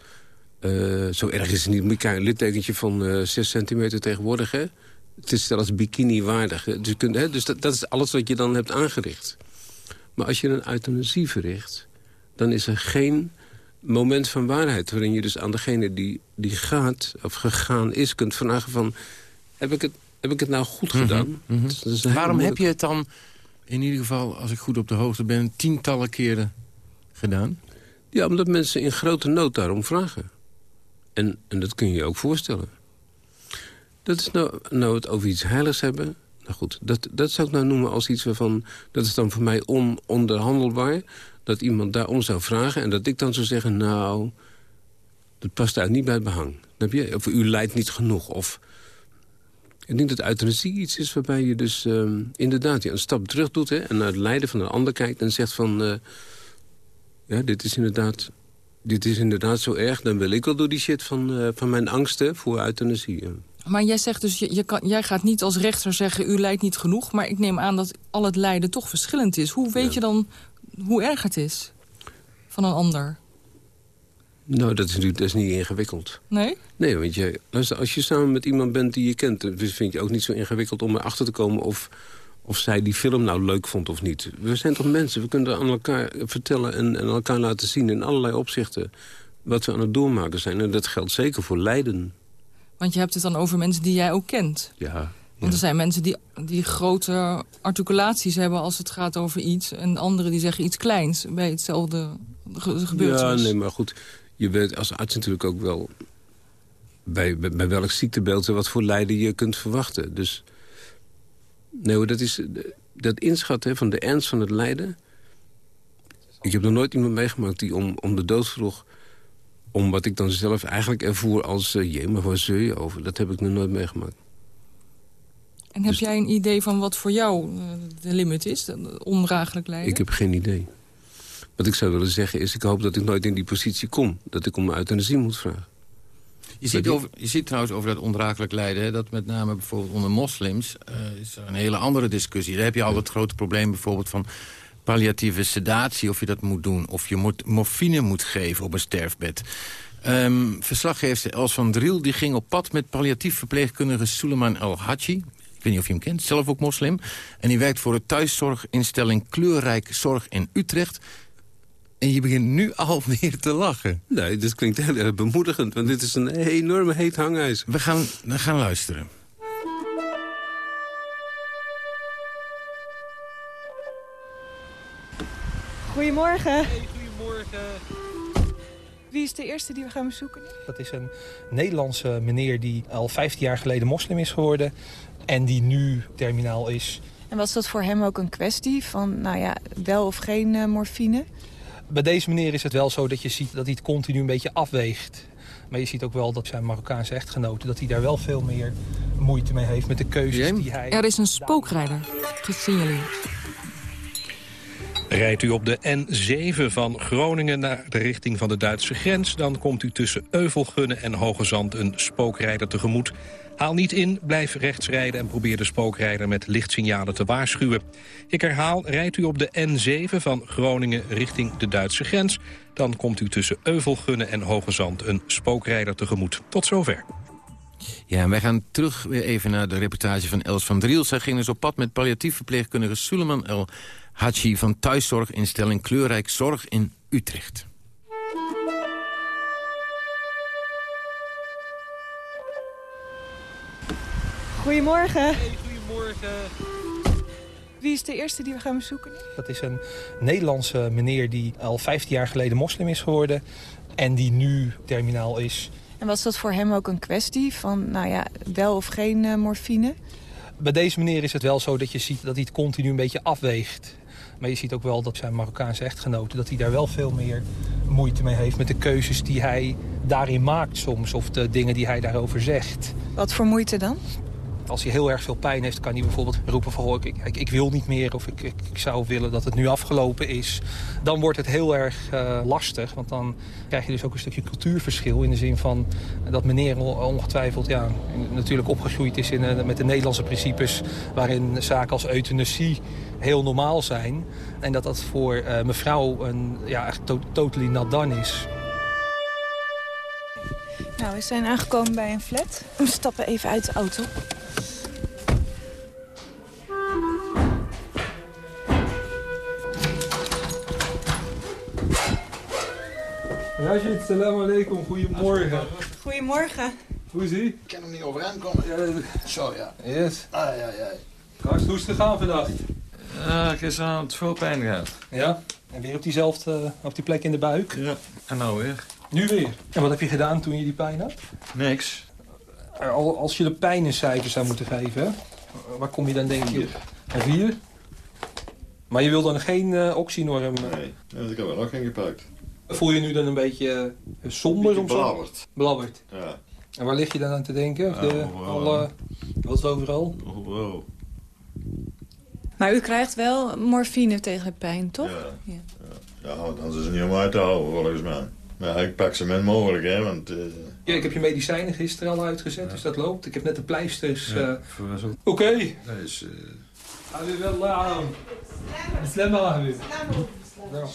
eh, zo erg is het niet. Moet je een littekentje van eh 6 centimeter tegenwoordig, hè? Het is zelfs bikini-waardig. Dus, je kunt, hè, dus dat, dat is alles wat je dan hebt aangericht. Maar als je een euthanasie verricht... dan is er geen moment van waarheid... waarin je dus aan degene die, die gaat, of gegaan is... kunt vragen van... heb ik het, heb ik het nou goed gedaan? Mhm. Dus dat is een hele Waarom heb je het dan, in ieder geval, als ik goed op de hoogte ben... tientallen keren gedaan? Ja, omdat mensen in grote nood daarom vragen. En, en dat kun je je ook voorstellen. Dat is nou, nou het over iets heiligs hebben. Nou goed, dat, dat zou ik nou noemen als iets waarvan... dat is dan voor mij ononderhandelbaar. Dat iemand daarom zou vragen en dat ik dan zou zeggen... nou, dat past uit niet bij het behang. Snap je? Of u lijdt niet genoeg. Of, ik denk dat euthanasie iets is waarbij je dus ehm, inderdaad ja, een stap terug doet... Hè, en naar het lijden van een ander kijkt en zegt van... eh, ja, dit is inderdaad... Dit is inderdaad zo erg, dan wil ik wel door die shit van, eh, van mijn angsten voor euthanasie. Maar jij zegt dus, je, je kan, jij gaat niet als rechter zeggen... u lijdt niet genoeg, maar ik neem aan dat al het lijden toch verschillend is. Hoe weet Ja. je dan hoe erg het is van een ander? Nou, dat is natuurlijk dat is niet ingewikkeld. Nee? Nee, want je, als je samen met iemand bent die je kent... dan vind je ook niet zo ingewikkeld om erachter te komen... of, of zij die film nou leuk vond of niet. We zijn toch mensen, we kunnen aan elkaar vertellen... en, en elkaar laten zien in allerlei opzichten... wat we aan het doormaken zijn. En dat geldt zeker voor lijden. Want je hebt het dan over mensen die jij ook kent. Ja, Want er zijn mensen die, die grote articulaties hebben als het gaat over iets... en anderen die zeggen iets kleins bij hetzelfde ge gebeurtenis. Ja, nee, maar goed. Je weet als arts natuurlijk ook wel... bij, bij, bij welk ziektebeeld en wat voor lijden je kunt verwachten. Dus nee, hoor, dat, is, dat inschatten van de ernst van het lijden... Ik heb nog nooit iemand meegemaakt die om, om de dood vroeg... om wat ik dan zelf eigenlijk ervoer als... Uh, jee, maar waar zul je over? Dat heb ik nog nooit meegemaakt. En heb jij een idee van wat voor jou uh, de limit is? Ondraaglijk lijden? Ik heb geen idee. Wat ik zou willen zeggen is... ik hoop dat ik nooit in die positie kom. Dat ik om euthanasie moet vragen. Je ziet, over, je ziet trouwens over dat ondraaglijk lijden... Hè, dat met name bijvoorbeeld onder moslims... Uh, is er een hele andere discussie. Daar heb je al het grote probleem bijvoorbeeld van palliatieve sedatie... of je dat moet doen, of je moet morfine moet geven op een sterfbed. Um, verslaggever Els van Driel die ging op pad met palliatief verpleegkundige Suleiman El-Haji. Ik weet niet of je hem kent, zelf ook moslim. En die werkt voor de thuiszorginstelling Kleurrijk Zorg in Utrecht. En je begint nu alweer te lachen. Nee, dit klinkt heel erg bemoedigend, want dit is een enorme heet hangijzer. We gaan, we gaan luisteren. Goedemorgen. Hey, goedemorgen. Wie is de eerste die we gaan bezoeken? Dat is een Nederlandse meneer die al 15 jaar geleden moslim is geworden. En die nu terminaal is. En was dat voor hem ook een kwestie van, nou ja, wel of geen uh, morfine? Bij deze meneer is het wel zo dat je ziet dat hij het continu een beetje afweegt. Maar je ziet ook wel dat zijn Marokkaanse echtgenoten... dat hij daar wel veel meer moeite mee heeft met de keuzes die hij... Er is een spookrijder gesignaleerd. Rijdt u op de N7 van Groningen naar de richting van de Duitse grens... dan komt u tussen Euvelgunnen en Hogezand een spookrijder tegemoet. Haal niet in, blijf rechts rijden en probeer de spookrijder met lichtsignalen te waarschuwen. Ik herhaal, rijdt u op de N7 van Groningen richting de Duitse grens... dan komt u tussen Euvelgunnen en Hogezand een spookrijder tegemoet. Tot zover. Ja, en wij gaan terug weer even naar de reportage van Els van Driel. Zij ging dus op pad met palliatief verpleegkundige Suleiman El Hachi van thuiszorginstelling Kleurrijk Zorg in Utrecht. Goedemorgen. Hey, goedemorgen. Wie is de eerste die we gaan bezoeken? Dat is een Nederlandse meneer die al 15 jaar geleden moslim is geworden. En die nu terminaal is. En was dat voor hem ook een kwestie van, nou ja, wel of geen uh, morfine? Bij deze meneer is het wel zo dat je ziet dat hij het continu een beetje afweegt. Maar je ziet ook wel dat zijn Marokkaanse echtgenoten... dat hij daar wel veel meer moeite mee heeft met de keuzes die hij daarin maakt soms. Of de dingen die hij daarover zegt. Wat voor moeite dan? Als hij heel erg veel pijn heeft, kan hij bijvoorbeeld roepen van... ik, ik, wil niet meer of ik, ik, zou willen dat het nu afgelopen is. Dan wordt het heel erg uh, lastig, want dan krijg je dus ook een stukje cultuurverschil... in de zin van dat meneer ongetwijfeld ja, natuurlijk opgegroeid is in, uh, met de Nederlandse principes... waarin zaken als euthanasie heel normaal zijn. En dat dat voor uh, mevrouw een ja, echt to totally not done is. Nou, we zijn aangekomen bij een flat. We stappen even uit de auto. Rajid, salam alaikum, goedemorgen. Goedemorgen. Hoe is ie? Ik kan hem niet overeind komen. Ja, Zo, ja. Yes. Ah, ja, ja. Kast, hoe is het gegaan vandaag? Uh, gisteravond veel pijn gehad. Ja? En weer op diezelfde, op die plek in de buik? Ja. En nou weer? Nu weer. En wat heb je gedaan toen je die pijn had? Niks. Als je de pijn een cijfer zou moeten geven, waar kom je dan denk je? Een vier? Maar je wil dan geen uh, oxynorm? Nee, nee, ik heb er nog geen gepakt. Voel je nu dan een beetje eh, somber? Beetje blabberd. Blabberd. Ja. En waar lig je dan aan te denken? Of de, oh, wow. overal? Oh, eh, wow. Maar u krijgt wel morfine tegen de pijn, toch? Ja, ja. dan is niet om uit te houden, volgens mij. Ik pak ze met mogelijk, hè, want... Uh... Ja, ik heb je medicijnen gisteren al uitgezet, dus dat loopt. Ik heb net de pleisters... Oké. Okay. Dat is... Uh...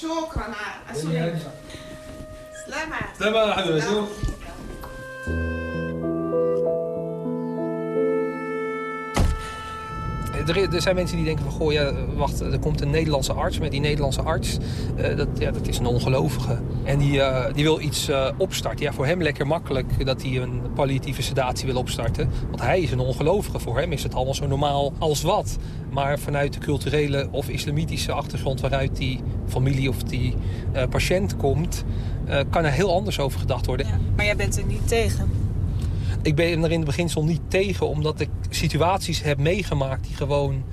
شكرا على السلامة. سلامة. سلامة حبيبي Er, zijn mensen die denken van, goh, ja, wacht, er komt een Nederlandse arts. Maar die Nederlandse arts, uh, dat, ja, dat is een ongelovige. En die, uh, die wil iets uh, opstarten. Ja, voor hem lekker makkelijk dat hij een palliatieve sedatie wil opstarten. Want hij is een ongelovige. Voor hem is het allemaal zo normaal als wat. Maar vanuit de culturele of islamitische achtergrond... waaruit die familie of die patiënt komt... kan er heel anders over gedacht worden. Maar jij bent er niet tegen? Ik ben er in het beginsel niet tegen, omdat ik situaties heb meegemaakt die gewoon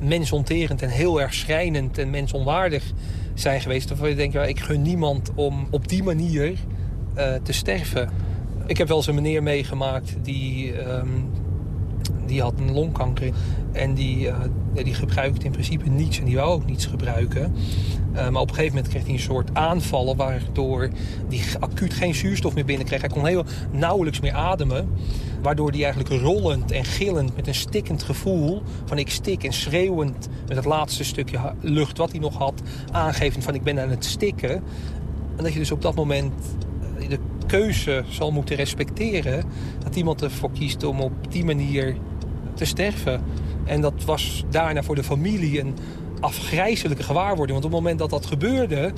mensonterend en heel erg schrijnend en mensonwaardig zijn geweest. Waarvan je denkt, ik gun niemand om op die manier eh, te sterven. Ik heb wel eens een meneer meegemaakt die, ehm, die had een longkanker. En die, ja, die gebruikte in principe niets en die wou ook niets gebruiken. Eh, maar op een gegeven moment kreeg hij een soort aanvallen... waardoor hij acuut geen zuurstof meer binnenkreeg. Hij kon heel nauwelijks meer ademen. Waardoor hij eigenlijk rollend en gillend met een stikkend gevoel... van ik stik en schreeuwend met het laatste stukje lucht wat hij nog had... aangevend van ik ben aan het stikken. En dat je dus op dat moment de keuze zal moeten respecteren... dat iemand ervoor kiest om op die manier te sterven. En dat was daarna voor de familie een afgrijzelijke gewaarwording. Want op het moment dat dat gebeurde...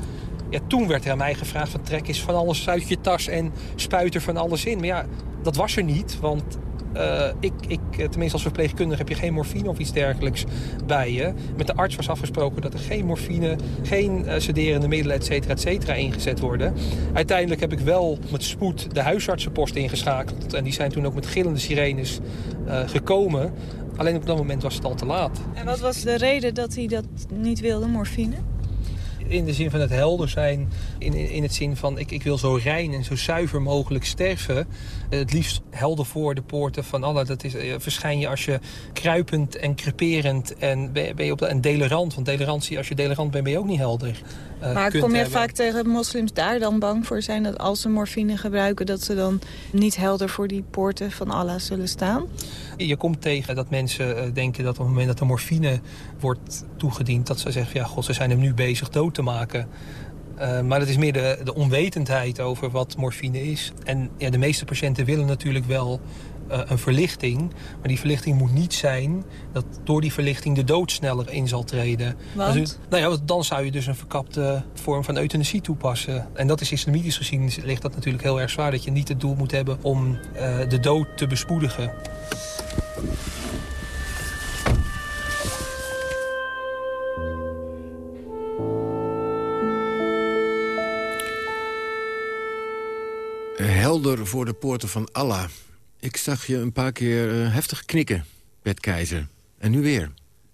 Ja, toen werd er aan mij gevraagd van trek eens van alles uit je tas... en spuit er van alles in. Maar ja, dat was er niet, want... eh, ik, ik, eh, tenminste als verpleegkundige heb je geen morfine of iets dergelijks bij je. Met de arts was afgesproken dat er geen morfine, geen eh, sederende middelen, et cetera, et cetera, ingezet worden. Uiteindelijk heb ik wel met spoed de huisartsenpost ingeschakeld. En die zijn toen ook met gillende sirenes gekomen. Alleen op dat moment was het al te laat. En wat was de reden dat hij dat niet wilde, morfine? In de zin van het helder zijn. In, in, in het zin van ik, ik wil zo rein en zo zuiver mogelijk sterven. Het liefst helder voor de poorten van Allah. Dat is, eh, verschijn je als je kruipend en creperend en ben, ben je op de, en delerant. Want delerantie, als je delerant bent, ben je ook niet helder. eh, maar kom je hebben. vaak tegen moslims daar dan bang voor zijn... dat als ze morfine gebruiken, dat ze dan niet helder voor die poorten van Allah zullen staan? Je komt tegen dat mensen eh, denken dat op het moment dat de morfine wordt toegediend... dat ze zeggen, ja, god, ze zijn hem nu bezig dood te maken. Eh, maar het is meer de, de onwetendheid over wat morfine is. En ja, de meeste patiënten willen natuurlijk wel eh, een verlichting. Maar die verlichting moet niet zijn dat door die verlichting de dood sneller in zal treden. Want? Dus, nou ja, want dan zou je dus een verkapte vorm van euthanasie toepassen. En dat is islamitisch gezien ligt dat natuurlijk heel erg zwaar. Dat je niet het doel moet hebben om eh, de dood te bespoedigen. Helder voor de poorten van Allah. Ik zag je een paar keer eh, heftig knikken, Bert Keizer. En nu weer.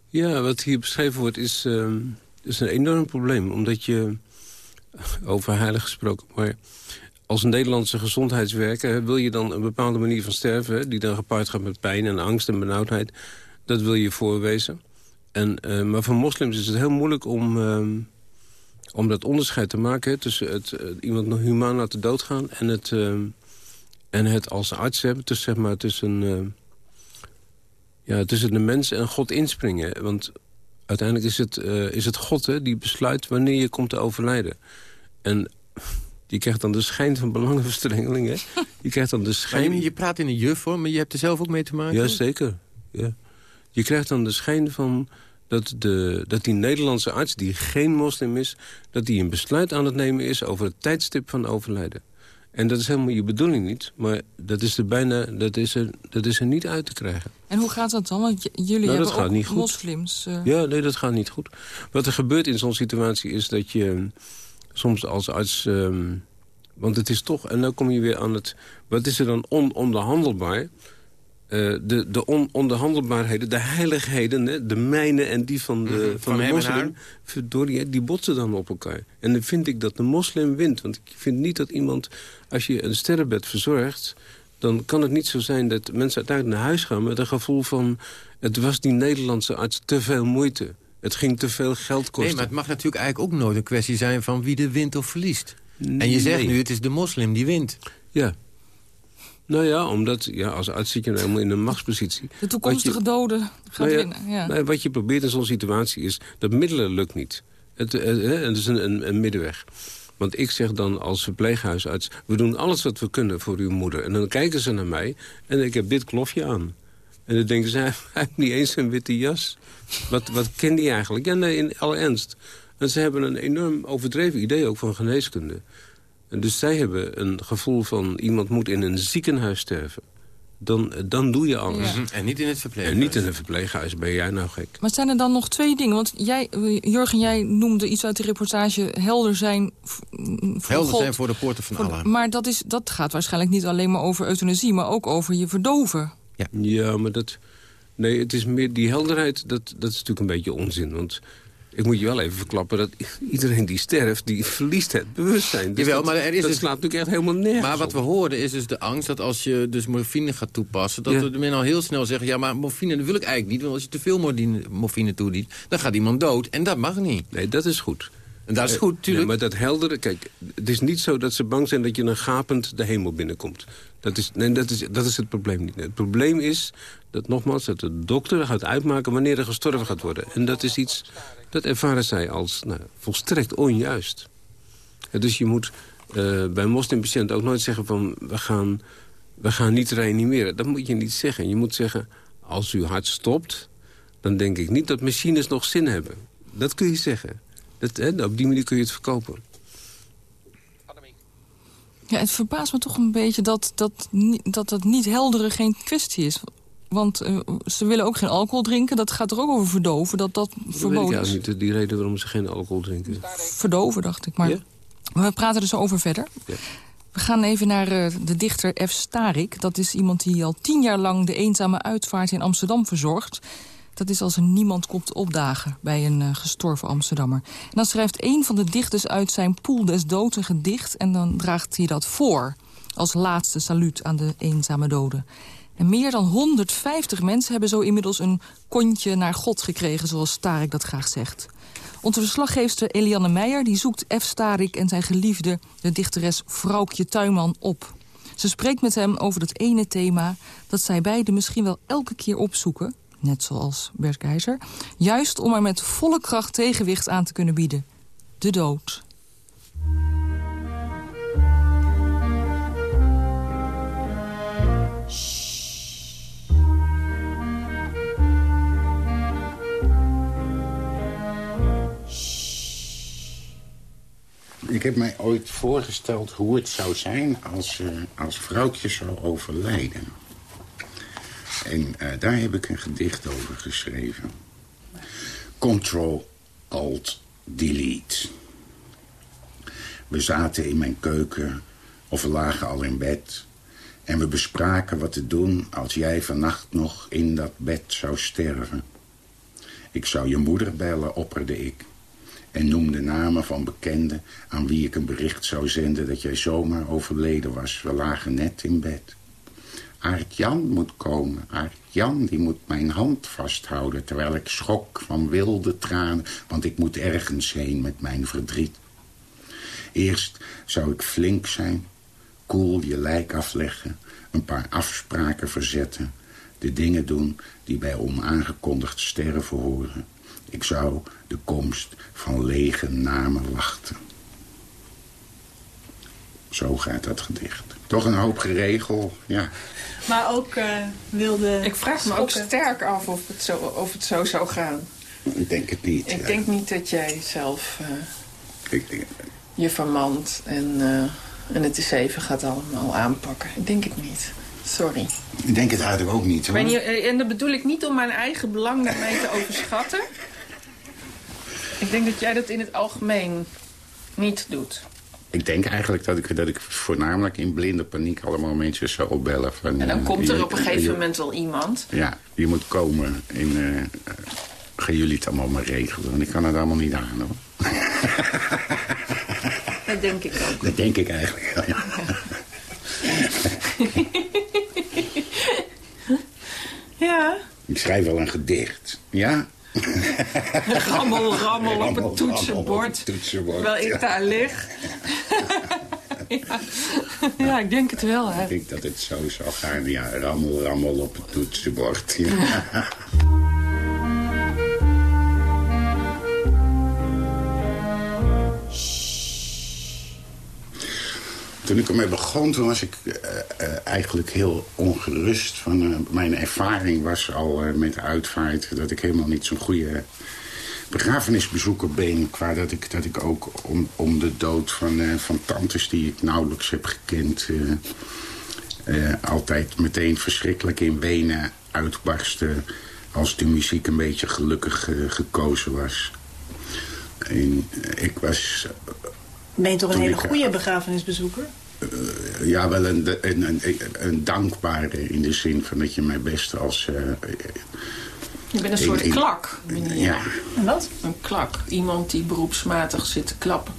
Ja, wat hier beschreven wordt is, ehm, is een enorm probleem. Omdat je, over heilig gesproken... maar als een Nederlandse gezondheidswerker... wil je dan een bepaalde manier van sterven... die dan gepaard gaat met pijn en angst en benauwdheid. Dat wil je voorwezen. En, eh, maar voor moslims is het heel moeilijk om, ehm, om dat onderscheid te maken... tussen het, eh, iemand nog humaan laten doodgaan... en het, ehm, en het als arts hebben. Dus zeg maar tussen... ehm, ja, tussen de mens en God inspringen. Want uiteindelijk is het, eh, is het God hè, die besluit wanneer je komt te overlijden. En je krijgt dan de schijn van belangenverstrengeling. Hè? Je krijgt dan de schijn... je, je praat in een juf, hoor, maar je hebt er zelf ook mee te maken. Ja, zeker. Ja. Je krijgt dan de schijn van dat, de, dat die Nederlandse arts, die geen moslim is... dat die een besluit aan het nemen is over het tijdstip van overlijden. En dat is helemaal je bedoeling niet. Maar dat is er bijna dat is er, dat is er niet uit te krijgen. En hoe gaat dat dan? Want jullie Nou, hebben ook niet moslims. eh. Ja, nee, dat gaat niet goed. Wat er gebeurt in zo'n situatie is dat je eh, soms als arts... ehm, want het is toch, en dan kom je weer aan het... Wat is er dan ononderhandelbaar? Eh, de de ononderhandelbaarheden, de heiligheden, hè, de mijne en die van de, Mhm, van van de moslim... verdorie, die botsen dan op elkaar. En dan vind ik dat de moslim wint. Want ik vind niet dat iemand, als je een sterrenbed verzorgt... dan kan het niet zo zijn dat mensen uiteindelijk naar huis gaan... met een gevoel van, het was die Nederlandse arts te veel moeite. Het ging te veel geld kosten. Nee, maar het mag natuurlijk eigenlijk ook nooit een kwestie zijn... van wie de wint of verliest. En je zegt nu, het is de moslim die wint. Ja. Nou ja, omdat ja, als arts zit je nou helemaal in een machtspositie. De toekomstige je- doden gaat Nou ja, winnen. Ja. nou, wat je probeert in zo'n situatie is... dat middelen lukt niet. Het, eh, eh, het is een, een, een middenweg. Want ik zeg dan als verpleeghuisarts... we doen alles wat we kunnen voor uw moeder. En dan kijken ze naar mij en ik heb dit klofje aan. En dan denken ze, hij heeft niet eens een witte jas. Wat, wat kent hij eigenlijk? Ja, nee, in alle ernst. En ze hebben een enorm overdreven idee ook van geneeskunde. En dus zij hebben een gevoel van... iemand moet in een ziekenhuis sterven. Dan, dan doe je alles. Ja. En niet in het verpleeghuis. En niet in een verpleeghuis, ben jij nou gek? Maar zijn er dan nog twee dingen? Want jij, Jurgen, jij noemde iets uit de reportage... helder zijn voor Helder God. zijn voor de poorten van Allah. Maar dat, is, dat gaat waarschijnlijk niet alleen maar over euthanasie... maar ook over je verdoven. Ja, maar dat... Nee, het is meer die helderheid, dat, dat is natuurlijk een beetje onzin. Want Ik moet je wel even verklappen dat iedereen die sterft, die verliest het bewustzijn. Dus Jawel, dat, maar er is dat dus- slaat natuurlijk echt helemaal nergens Maar wat op. we hoorden is dus de angst dat als je dus morfine gaat toepassen... dat Ja. men al heel snel zeggen... ja, maar morfine dat wil ik eigenlijk niet. Want als je te veel morfine, toedient, dan gaat iemand dood. En dat mag niet. Nee, dat is goed. En dat is Eh, goed, tuurlijk. nee, maar dat heldere... Kijk, het is niet zo dat ze bang zijn dat je een gapend de hemel binnenkomt. Dat is, nee, dat is, dat is het probleem niet. Het probleem is dat nogmaals dat de dokter gaat uitmaken wanneer er gestorven gaat worden. En dat is iets, dat ervaren zij als nou, volstrekt onjuist. Dus je moet eh, bij een moslimpatiënt ook nooit zeggen van... we gaan, we gaan niet reanimeren. Dat moet je niet zeggen. Je moet zeggen, als uw hart stopt... dan denk ik niet dat machines nog zin hebben. Dat kun je zeggen. Dat, hè, op die manier kun je het verkopen. Ja, het verbaast me toch een beetje dat dat, dat, dat niet heldere geen kwestie is. Want eh, ze willen ook geen alcohol drinken. Dat gaat er ook over verdoven, dat dat Dat verboden is. niet, die reden waarom ze geen alcohol drinken. Verdoven, dacht ik. Maar we praten er zo over verder. We gaan even naar eh, de dichter F. Starik. Dat is iemand die al tien jaar lang de eenzame uitvaart in Amsterdam verzorgt. Dat is als er niemand komt opdagen bij een eh, gestorven Amsterdammer. En dan schrijft een van de dichters uit zijn poel des doods een gedicht... en dan draagt hij dat voor als laatste saluut aan de eenzame doden. En meer dan 150 mensen hebben zo inmiddels een kontje naar God gekregen... zoals Starik dat graag zegt. Onze verslaggeefster Eliane Meijer die zoekt F. Starik en zijn geliefde... de dichteres Vrouwkje Tuinman op. Ze spreekt met hem over dat ene thema... dat zij beiden misschien wel elke keer opzoeken... net zoals Bert Keizer... juist om er met volle kracht tegenwicht aan te kunnen bieden. De dood. Ik heb mij ooit voorgesteld hoe het zou zijn als, eh, als vrouwtje zou overlijden. En eh, daar heb ik een gedicht over geschreven. Control, Alt, Delete. We zaten in mijn keuken, of we lagen al in bed... en we bespraken wat te doen als jij vannacht nog in dat bed zou sterven. Ik zou je moeder bellen, opperde ik en noemde namen van bekenden aan wie ik een bericht zou zenden dat jij zomaar overleden was. We lagen net in bed. Aart-Jan moet komen. Aart-Jan die moet mijn hand vasthouden terwijl ik schok van wilde tranen, want ik moet ergens heen met mijn verdriet. Eerst zou ik flink zijn, koel je lijk afleggen, een paar afspraken verzetten, de dingen doen die bij onaangekondigd sterven horen. Ik zou de komst van lege namen wachten. Zo gaat dat gedicht. Toch een hoop geregel, ja. Maar ook eh, wilde... Ik vraag me ook sterk af of het, zo, of het zo zou gaan. Ik denk het niet. Ik ja. denk niet dat jij zelf eh, Ik denk- je vermant en, eh, en het is even gaat allemaal aanpakken. Ik denk het niet. Sorry. ik denk het eigenlijk ook niet, hoor. en dat bedoel ik niet om mijn eigen belang daarmee te overschatten. Ik denk dat jij dat in het algemeen niet doet. Ik denk eigenlijk dat ik, dat ik voornamelijk in blinde paniek allemaal mensen zou opbellen. Van, En dan eh, komt er je- op een gegeven je- moment wel iemand. Ja, je moet komen en eh, eh, gaan jullie het allemaal maar regelen. Want ik kan het allemaal niet aan, hoor. Dat denk ik ook. Dat denk ik eigenlijk, wel, ja. Ja. Ik schrijf wel een gedicht, ja? Rammel, rammel op het toetsenbord. rammel op het toetsenbord, Terwijl ik ja. daar lig. ja. ja, ik denk het wel, hè. Ik denk dat het zo zou gaan, ja. Rammel, rammel op het toetsenbord. Ja. Toen ik ermee begon, toen was ik eh, eh, eigenlijk heel ongerust. Van, eh, mijn ervaring was al met uitvaart dat ik helemaal niet zo'n goede begrafenisbezoeker ben. Qua dat ik, dat ik ook om, om de dood van, van tantes die ik nauwelijks heb gekend... altijd meteen verschrikkelijk in wenen uitbarsten... als de muziek een beetje gelukkig gekozen was. En ik was Ben je toch een hele eh, goede begrafenisbezoeker? ja, wel een, een, een, een dankbare in de zin van dat je mij best als... eh, Je bent een soort in- klak. ben je. Ja. En wat? Een klak. Iemand die beroepsmatig zit te klappen.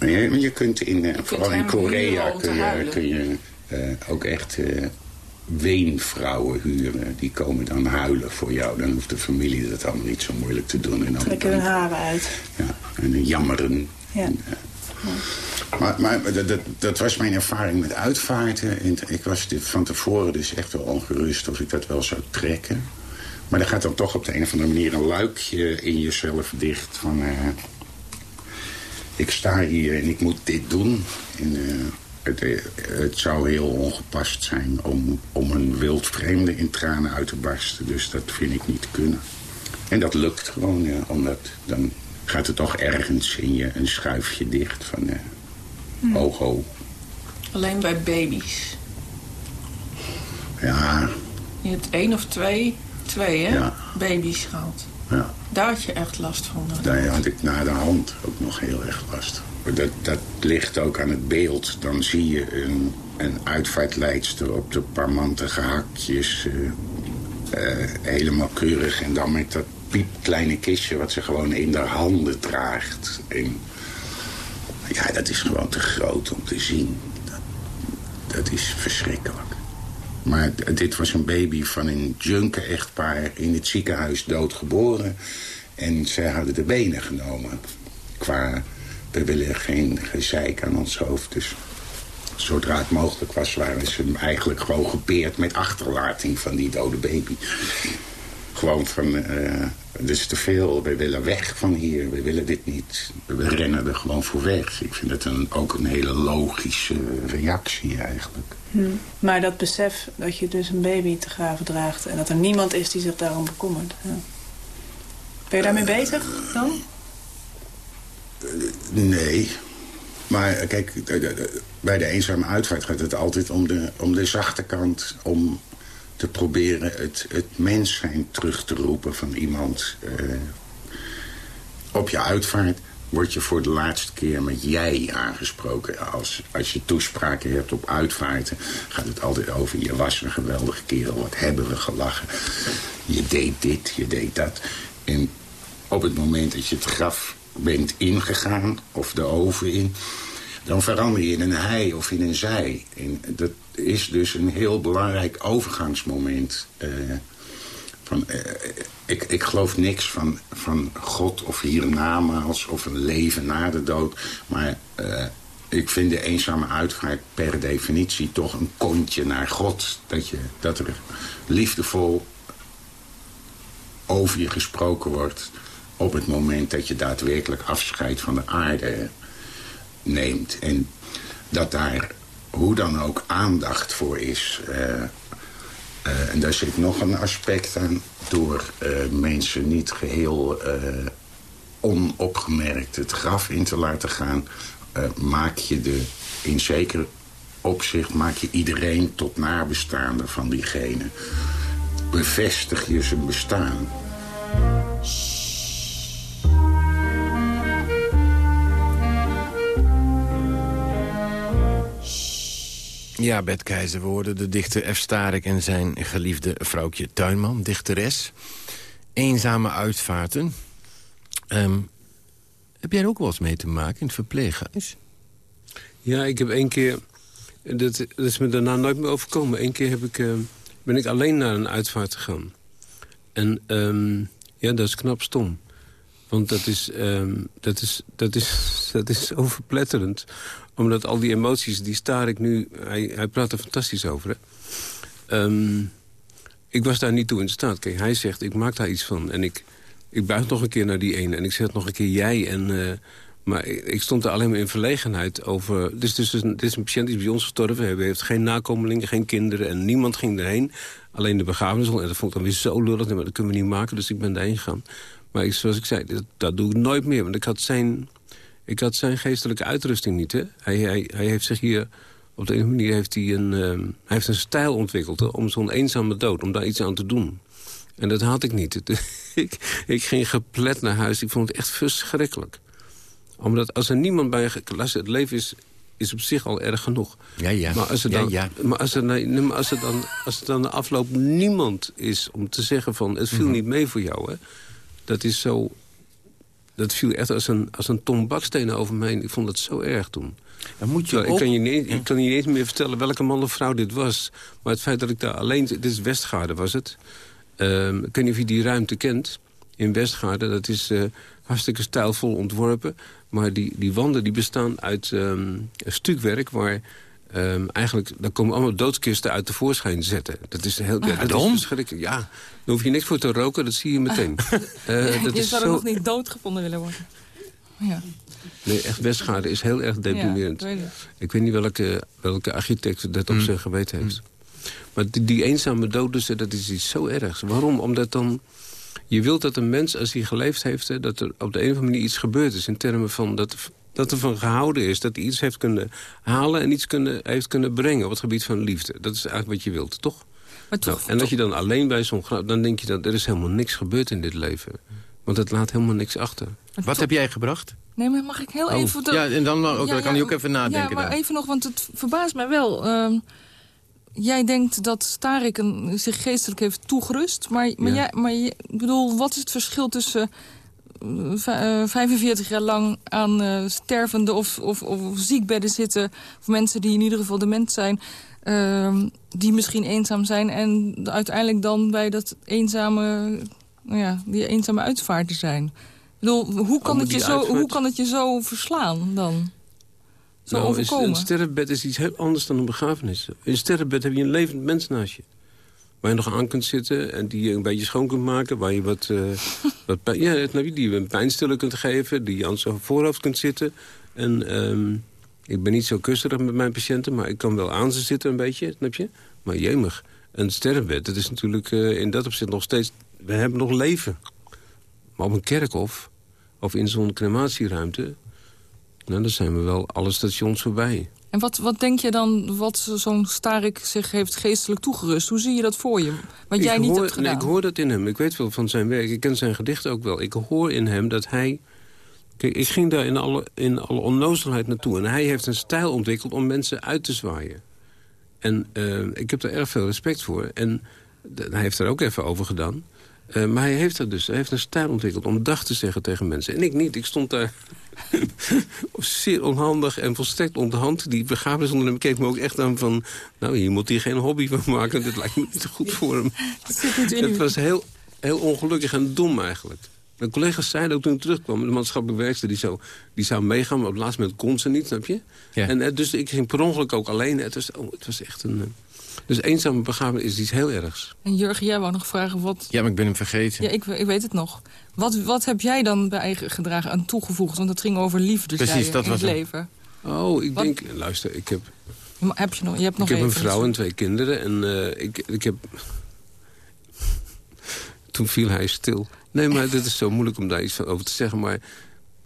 Je, maar je kunt in, eh, vooral in Korea kun je, kun je eh, ook echt eh, weenvrouwen huren. Die komen dan huilen voor jou. Dan hoeft de familie dat allemaal niet zo moeilijk te doen. En dan, Trekken hun haren uit. ja, en jammeren. Ja. Maar, dat, dat, was mijn ervaring met uitvaarten. En ik was van tevoren dus echt wel ongerust of ik dat wel zou trekken. Maar er gaat dan toch op de een of andere manier een luikje in jezelf dicht. Van, eh, ik sta hier en ik moet dit doen. En, eh, het, eh, het zou heel ongepast zijn om, om een wild vreemde in tranen uit te barsten. Dus dat vind ik niet kunnen. En dat lukt gewoon, ja, omdat dan gaat er toch ergens in je een schuifje dicht van... Hm. ho, ho. Alleen bij baby's. Ja, Je hebt één of twee, twee hè? Ja. Baby's gehad. ja. Daar had je echt last van. Daar had ik na de hand ook nog heel erg last. Dat, dat ligt ook aan het beeld. Dan zie je een, een uitvaartleidster op de parmantige hakjes... eh, eh, helemaal keurig. En dan met dat piepkleine kistje wat ze gewoon in haar handen draagt. En ja, dat is gewoon te groot om te zien. Dat, dat is verschrikkelijk. Maar dit was een baby van een junker-echtpaar in het ziekenhuis doodgeboren. En zij hadden de benen genomen. Qua, we willen geen gezeik aan ons hoofd. Dus zodra het mogelijk was, waren ze eigenlijk gewoon gepeerd met achterlating van die dode baby. Gewoon van, eh dit is te veel, we willen weg van hier, we willen dit niet. We rennen er gewoon voor weg. Ik vind het een, ook een hele logische reactie eigenlijk. Hm. Maar dat besef dat je dus een baby te graven draagt... en dat er niemand is die zich daarom bekommert. Ja. Ben je daarmee bezig dan? Nee. Maar eh, kijk, bij de eenzame uitvaart gaat het altijd om de, om de zachte kant. Om te proberen het, het mens zijn terug te roepen van iemand. eh, op je uitvaart word je voor de laatste keer met jij aangesproken. Als, als je toespraken hebt op uitvaarten... gaat het altijd over je was een geweldige kerel. Wat hebben we gelachen. Je deed dit, je deed dat. En op het moment dat je het graf bent ingegaan... of de oven in... dan verander je in een hij of in een zij. En dat is dus een heel belangrijk overgangsmoment... eh, van, eh, ik, ik geloof niks van, van God of hiernamaals of een leven na de dood. Maar eh, ik vind de eenzame uitvaart per definitie toch een kontje naar God. Dat, je, dat er liefdevol over je gesproken wordt... op het moment dat je daadwerkelijk afscheid van de aarde neemt. En dat daar hoe dan ook aandacht voor is... eh, eh, en daar zit nog een aspect aan. Door eh, mensen niet geheel eh, onopgemerkt het graf in te laten gaan... maak je de, in zeker opzicht maak je iedereen tot nabestaande van diegene. Bevestig je zijn bestaan. Ja, Bert Keizer, de dichter F. Starik en zijn geliefde vrouwtje Tuinman, dichteres. Eenzame uitvaarten. Ehm, heb jij er ook wel eens mee te maken in het verpleeghuis? Ja, ik heb één keer... Dat, is me daarna nooit meer overkomen. Eén keer heb ik, eh, ben ik alleen naar een uitvaart gegaan. En ehm, ja, dat is knap stom. Want dat is, ehm, dat is, dat is, dat is zo verpletterend. Omdat al die emoties, die staar ik nu... Hij, hij praat er fantastisch over, hè. Ehm, ik was daar niet toe in staat. Kijk, hij zegt, ik maak daar iets van. En ik, ik buig nog een keer naar die ene. En ik zeg nog een keer jij. En, eh, maar ik, stond er alleen maar in verlegenheid over... Is, dus een, dit is een patiënt die is bij ons gestorven. Hij heeft geen nakomelingen, geen kinderen. En niemand ging erheen. Alleen de begrafenis. En dat vond ik dan weer zo lullig. Maar dat kunnen we niet maken. Dus ik ben daarheen gegaan. Maar ik, zoals ik zei, dat, dat doe ik nooit meer. Want ik had zijn, ik had zijn geestelijke uitrusting niet. Hè? Hij, hij, hij heeft zich hier... Op de ene manier heeft hij een, ehm, hij heeft een stijl ontwikkeld... Hè, om zo'n eenzame dood, om daar iets aan te doen. En dat had ik niet. Het- ik, ik ging geplet naar huis. Ik vond het echt verschrikkelijk. Omdat als er niemand bij. Luister, het leven is is op zich al erg genoeg. Ja, ja. Maar als er dan, ja. Maar als er, nee, nee, maar als er dan, als er dan de afloop niemand is om te zeggen van... het viel Mhm. niet mee voor jou, hè. Dat is zo... Dat viel echt als een, als een ton bakstenen over me heen. Ik vond dat zo erg toen. Dan moet je ook- ik, kan je niet, ik kan je niet eens meer vertellen welke man of vrouw dit was. Maar het feit dat ik daar alleen... Dit is Westgaarden, was het. Ehm, ik weet niet of je die ruimte kent. In Westgaarden, dat is eh, hartstikke stijlvol ontworpen. Maar die, die wanden die bestaan uit ehm stukwerk... waar ehm, eigenlijk... daar komen allemaal doodskisten uit tevoorschijn zetten. Dat is heel... ja, dat is verschrikkelijk. Ja, daar hoef je niks voor te roken, dat zie je meteen. Eh, dat je is zou zo... nog niet doodgevonden willen worden. Ja. Nee, echt Westgaarden is heel erg deprimerend. Ja, ik weet niet welke, welke architect dat op zijn geweten heeft. Maar die, die eenzame dood, dus, dat is iets zo ergs. Waarom? Omdat dan... Je wilt dat een mens, als hij geleefd heeft... Dat er op de een of andere manier iets gebeurd is... in termen van dat, dat er van gehouden is. Dat hij iets heeft kunnen halen en iets kunnen, heeft kunnen brengen... op het gebied van liefde. Dat is eigenlijk wat je wilt, toch? Maar toch- nou, en dat je dan alleen bij zo'n graf... dan denk je dat er is helemaal niks gebeurd in dit leven. Want het laat helemaal niks achter. Wat heb jij gebracht? Nee, maar mag ik heel Oh. even... de- Ja, en dan, mag ook, Ja, dan kan ja, hij ook even nadenken. Ja, maar daar. even nog, want het verbaast mij wel. Ehm, jij denkt dat Starik een, zich geestelijk heeft toegerust. Maar, maar, Ja. jij, maar je, ik bedoel, wat is het verschil tussen 45 jaar lang aan eh, stervende of, of, of ziekbedden zitten... of mensen die in ieder geval dement zijn... ehm, die misschien eenzaam zijn en uiteindelijk dan bij dat eenzame, nou ja, die eenzame uitvaart zijn. Ik bedoel, hoe kan, het je zo, hoe kan het je zo verslaan dan? Zo Nou, een- overkomen? Een sterrenbed is iets heel anders dan een begrafenis. In een sterrenbed heb je een levend mens naast je. Waar je nog aan kunt zitten en die je een beetje schoon kunt maken. Waar je wat, eh, wat pijn, ja, je, die je een pijnstiller kunt geven. Die je aan zijn voorhoofd kunt zitten. En ehm, ik ben niet zo kusterig met mijn patiënten. Maar ik kan wel aan ze zitten een beetje, snap je? Maar jemig. Een sterrenbed, dat is natuurlijk eh, in dat opzicht nog steeds... We hebben nog leven. Maar op een kerkhof of in zo'n crematieruimte... Nou, dan zijn we wel alle stations voorbij. En wat, wat denk je dan, wat zo'n Starik zich heeft geestelijk toegerust? Hoe zie je dat voor je? Wat jij ik niet hoor, hebt gedaan. Nee, ik hoor dat in hem. Ik weet wel van zijn werk. Ik ken zijn gedichten ook wel. Ik hoor in hem dat hij... Kijk, ik ging daar in alle, in alle onnozelheid naartoe. En hij heeft een stijl ontwikkeld om mensen uit te zwaaien. En eh, ik heb daar erg veel respect voor. En hij heeft er ook even over gedaan. Eh, maar hij heeft dat dus. Hij heeft een stijl ontwikkeld om dag te zeggen tegen mensen. En ik niet. Ik stond daar zeer onhandig en volstrekt om de hand. Die begrafenisondernemer keek me ook echt aan van... nou, hier moet hij geen hobby van maken. Dit lijkt me niet goed voor hem. Het was heel, heel ongelukkig en dom eigenlijk. Mijn collega's zeiden ook toen ik terugkwam... de maatschappelijk werkster die zou, die zou meegaan... maar op het laatste moment kon ze niet, snap je? En eh, dus ik ging per ongeluk ook alleen. Het was, oh, het was echt een... dus eenzame begrafenis is iets heel ergs. En Jurgen, jij wou nog vragen wat... Ja, maar ik ben hem vergeten. Ja, ik, ik weet het nog. Wat, wat heb jij dan bij eigen gedragen aan toegevoegd? Want het ging over liefde, Precies, dat in was het leven. Oh, ik Wat- denk... Luister, ik heb... Maar Heb je, nog, je hebt nog ik heb een vrouw en twee kinderen. En eh, ik, ik heb... Toen viel hij stil. Nee, maar dit is zo moeilijk om daar iets van over te zeggen. Maar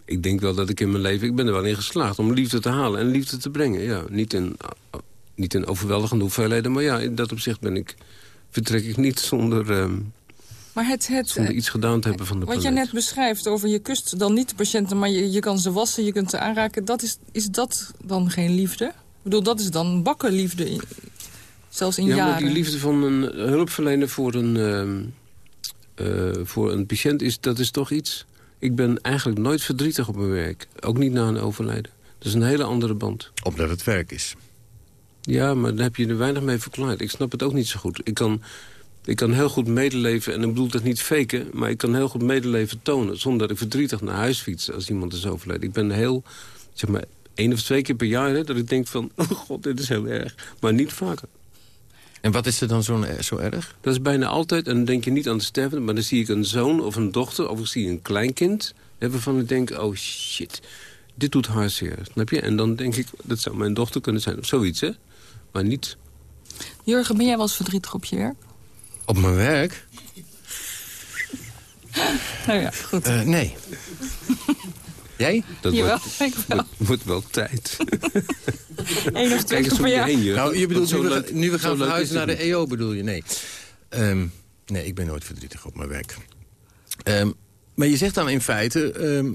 ik denk wel dat ik in mijn leven... Ik ben er wel in geslaagd om liefde te halen en liefde te brengen. Ja, niet in, niet in overweldigende hoeveelheden. Maar ja, in dat opzicht ben ik... Vertrek ik niet zonder, ehm, Maar het, het, zonder iets gedaan te hebben van de Wat planeet. je net beschrijft over je kust dan niet de patiënten... maar je, je kan ze wassen, je kunt ze aanraken. Dat is, is dat dan geen liefde? Ik bedoel, dat is dan bakkenliefde. Zelfs in ja, jaren. maar die liefde van een hulpverlener voor een, ehm, eh, voor een patiënt, is, dat is toch iets... Ik ben eigenlijk nooit verdrietig op mijn werk. Ook niet na een overlijden. Dat is een hele andere band. Omdat het werk is. Ja, maar dan heb je er weinig mee verklaard. Ik snap het ook niet zo goed. Ik kan, ik kan heel goed medeleven, en ik bedoel dat niet faken... maar ik kan heel goed medeleven tonen... zonder dat ik verdrietig naar huis fiets als iemand is overleden. Ik ben heel, zeg maar, één of twee keer per jaar... Hè, dat ik denk van, oh god, dit is heel erg. Maar niet vaker. En wat is er dan zo, zo erg? Dat is bijna altijd, en dan denk je niet aan de stervende... maar dan zie ik een zoon of een dochter of ik zie een kleinkind... hè, waarvan ik denk, oh shit, dit doet haar zeer. Snap je? En dan denk ik, dat zou mijn dochter kunnen zijn of zoiets, hè? Maar niet... Jurgen, ben jij wel eens verdrietig op je werk? Op mijn werk? Nou ja, goed. Eh, nee. Jij? Dat Jawel, wordt, ik wel. wordt, wordt wel tijd. Eén of twee per jaar. heen. Nou, je bedoelt, nu zo we, leuk- nu we gaan leuk verhuizen naar de EO, bedoel je? Nee. Ehm, nee, ik ben nooit verdrietig op mijn werk. Ehm, maar je zegt dan in feite... ehm,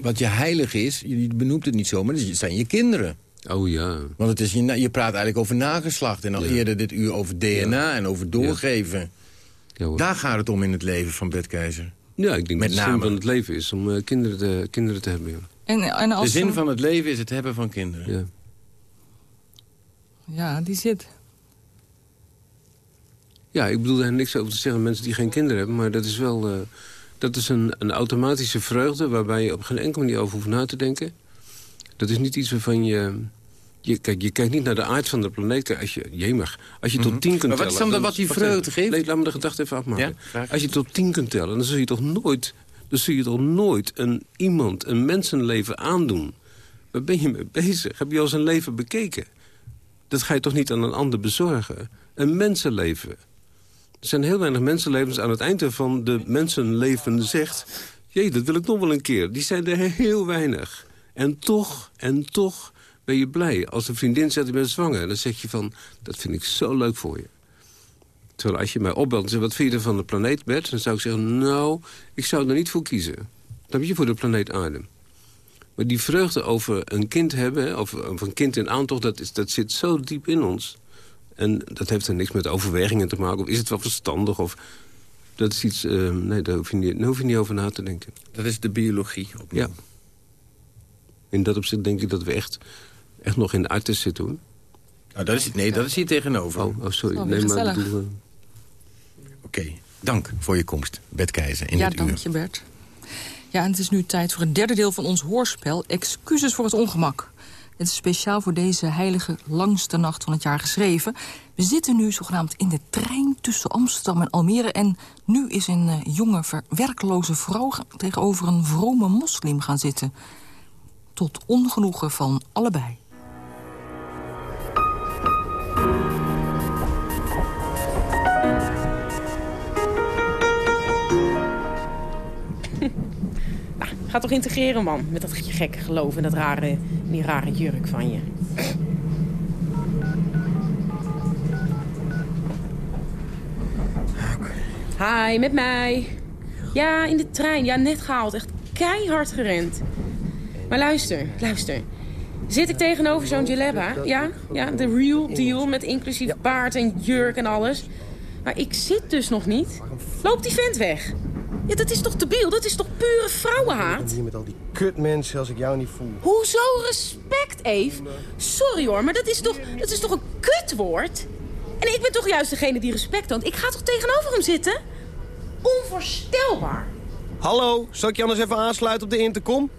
wat je heilig is, je benoemt het niet zo, maar het zijn je kinderen. Oh ja. Want het is, je, je praat eigenlijk over nageslacht. En al eerder dit uur over DNA en over doorgeven. Daar gaat het om in het leven van Bert Keizer. Ja, ik denk Met dat de zin name. van het leven is om eh, kinderen, te, kinderen te hebben. Ja. En, en als De zin van het leven is het hebben van kinderen. Ja. Ja, die zit. Ja, ik bedoel er niks over te zeggen mensen die geen kinderen hebben. Maar dat is wel eh, dat is een, een automatische vreugde... waarbij je op geen enkele manier over hoeft na te denken. Dat is niet iets waarvan je... Je, kijk, je kijkt niet naar de aard van de planeet. Als je, jemig, als je Mhm. tot tien kunt Maar wat is tellen... dan wat die vreugde geeft? Nee, laat me de gedachte even afmaken. Ja, als je tot tien kunt tellen, dan zul je toch nooit... dan zul je toch nooit een iemand, een mensenleven aandoen. Waar ben je mee bezig? Heb je al zijn leven bekeken? Dat ga je toch niet aan een ander bezorgen? Een mensenleven. Er zijn heel weinig mensenlevens aan het eind van de mensenleven zegt... jee, dat wil ik nog wel een keer. Die zijn er heel weinig. En toch, en toch ben je blij. Als een vriendin zegt, ik ben zwanger... dan zeg je van, dat vind ik zo leuk voor je. Terwijl als je mij opbelt en zegt, wat vind je van de planeet, Bert? Dan zou ik zeggen, nou, ik zou er niet voor kiezen. Dan heb je voor de planeet aarde. Maar die vreugde over een kind hebben, of een kind in aantocht... Dat, is, dat zit zo diep in ons. En dat heeft er niks met overwegingen te maken. Of is het wel verstandig? Of, dat is iets, eh, nee, daar hoef, je niet, daar hoef je niet over na te denken. Dat is de biologie. Opnieuw. Ja. In dat opzicht denk ik dat we echt, echt nog in de artis zitten, hoor. Nou, dat is, nee, dat is hier tegenover. Oh, oh sorry. Oh, nee, maar eh, Oké, dank voor je komst, Bert Keizer, in ja, dit uur. dank je Bert. Ja, en het is nu tijd voor het derde deel van ons hoorspel... Excuses voor het ongemak. Het is speciaal voor deze heilige langste nacht van het jaar geschreven. We zitten nu zogenaamd in de trein tussen Amsterdam en Almere... en nu is een eh, jonge, werkloze vrouw tegenover een vrome moslim gaan zitten. Tot ongenoegen van allebei. Ga toch integreren, man. Met dat gekke geloof en dat rare, die rare jurk van je. Hi, met mij. Ja, in de trein. Ja, net gehaald. Echt keihard gerend. Maar luister, luister. Zit ik tegenover zo'n Jaleba? Ja, ja, de real deal met inclusief baard en jurk en alles. Maar ik zit dus nog niet. Loopt die vent weg? Ja, dat is toch debiel? Dat is toch pure vrouwenhaat? Hier met al die kutmensen als ik jou niet voel. Hoezo respect, Eve? Sorry hoor, maar dat is toch, dat is toch een kutwoord? En ik ben toch juist degene die respect toont? Ik ga toch tegenover hem zitten? Onvoorstelbaar. Hallo, zal ik je anders even aansluiten op de intercom?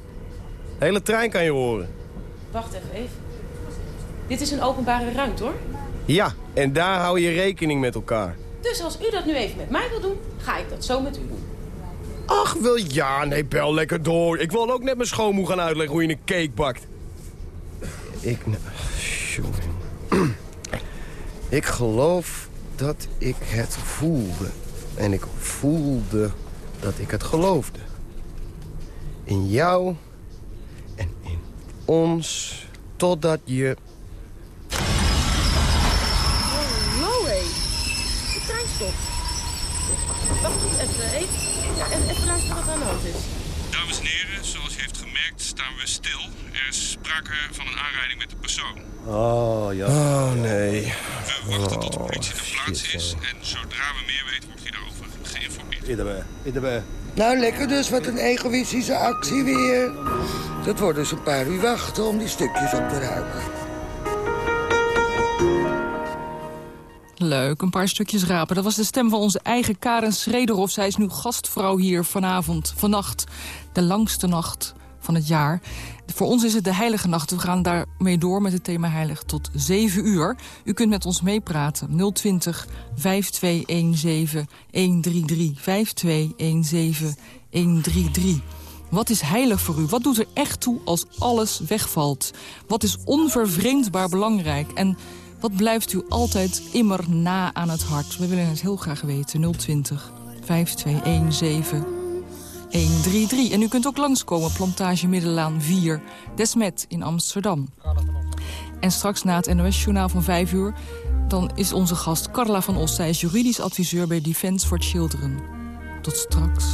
De hele trein kan je horen. Wacht even, Eve. Dit is een openbare ruimte, hoor. Ja, en daar hou je rekening met elkaar. Dus als u dat nu even met mij wil doen, ga ik dat zo met u doen. Ach, wil ja, nee, bel lekker door. Ik wil ook net mijn schoonmoe gaan uitleggen hoe je een cake bakt. Ik... Ik geloof dat ik het voelde. En ik voelde dat ik het geloofde. In jou en in ons. Totdat je... Hallo, hé. De trein stopt. Wacht even, Eve. Ja, even, even luisteren wat er aan de hand is. Dames en heren, zoals u heeft gemerkt staan we stil. Er is sprake van een aanrijding met de persoon. Oh, ja. Oh, nee. We wachten tot de politie ter plaatse is en zodra we meer weten wordt u daarover geïnformeerd. Iedereen. Iedereen. Nou, lekker dus. Wat een egoïstische actie weer. Dat wordt dus een paar uur wachten om die stukjes op te ruimen. Leuk, een paar stukjes rapen. Dat was de stem van onze eigen Karen Schrederhoff. Zij is nu gastvrouw hier vanavond, vannacht. De langste nacht van het jaar. Voor ons is het de heilige nacht. We gaan daarmee door met het thema heilig tot 7 uur. U kunt met ons meepraten. 020 5217 133 5217 133. Wat is heilig voor u? Wat doet er echt toe als alles wegvalt? Wat is onvervreemdbaar belangrijk? En wat blijft u altijd immer na aan het hart? We willen het heel graag weten. 020 5217 133. En u kunt ook langskomen, Plantage Middelaan 4, Desmet in Amsterdam. En straks na het NOS-journaal van 5 uur... dan is onze gast Carla van Os. Zij is juridisch adviseur bij Defence for Children. Tot straks.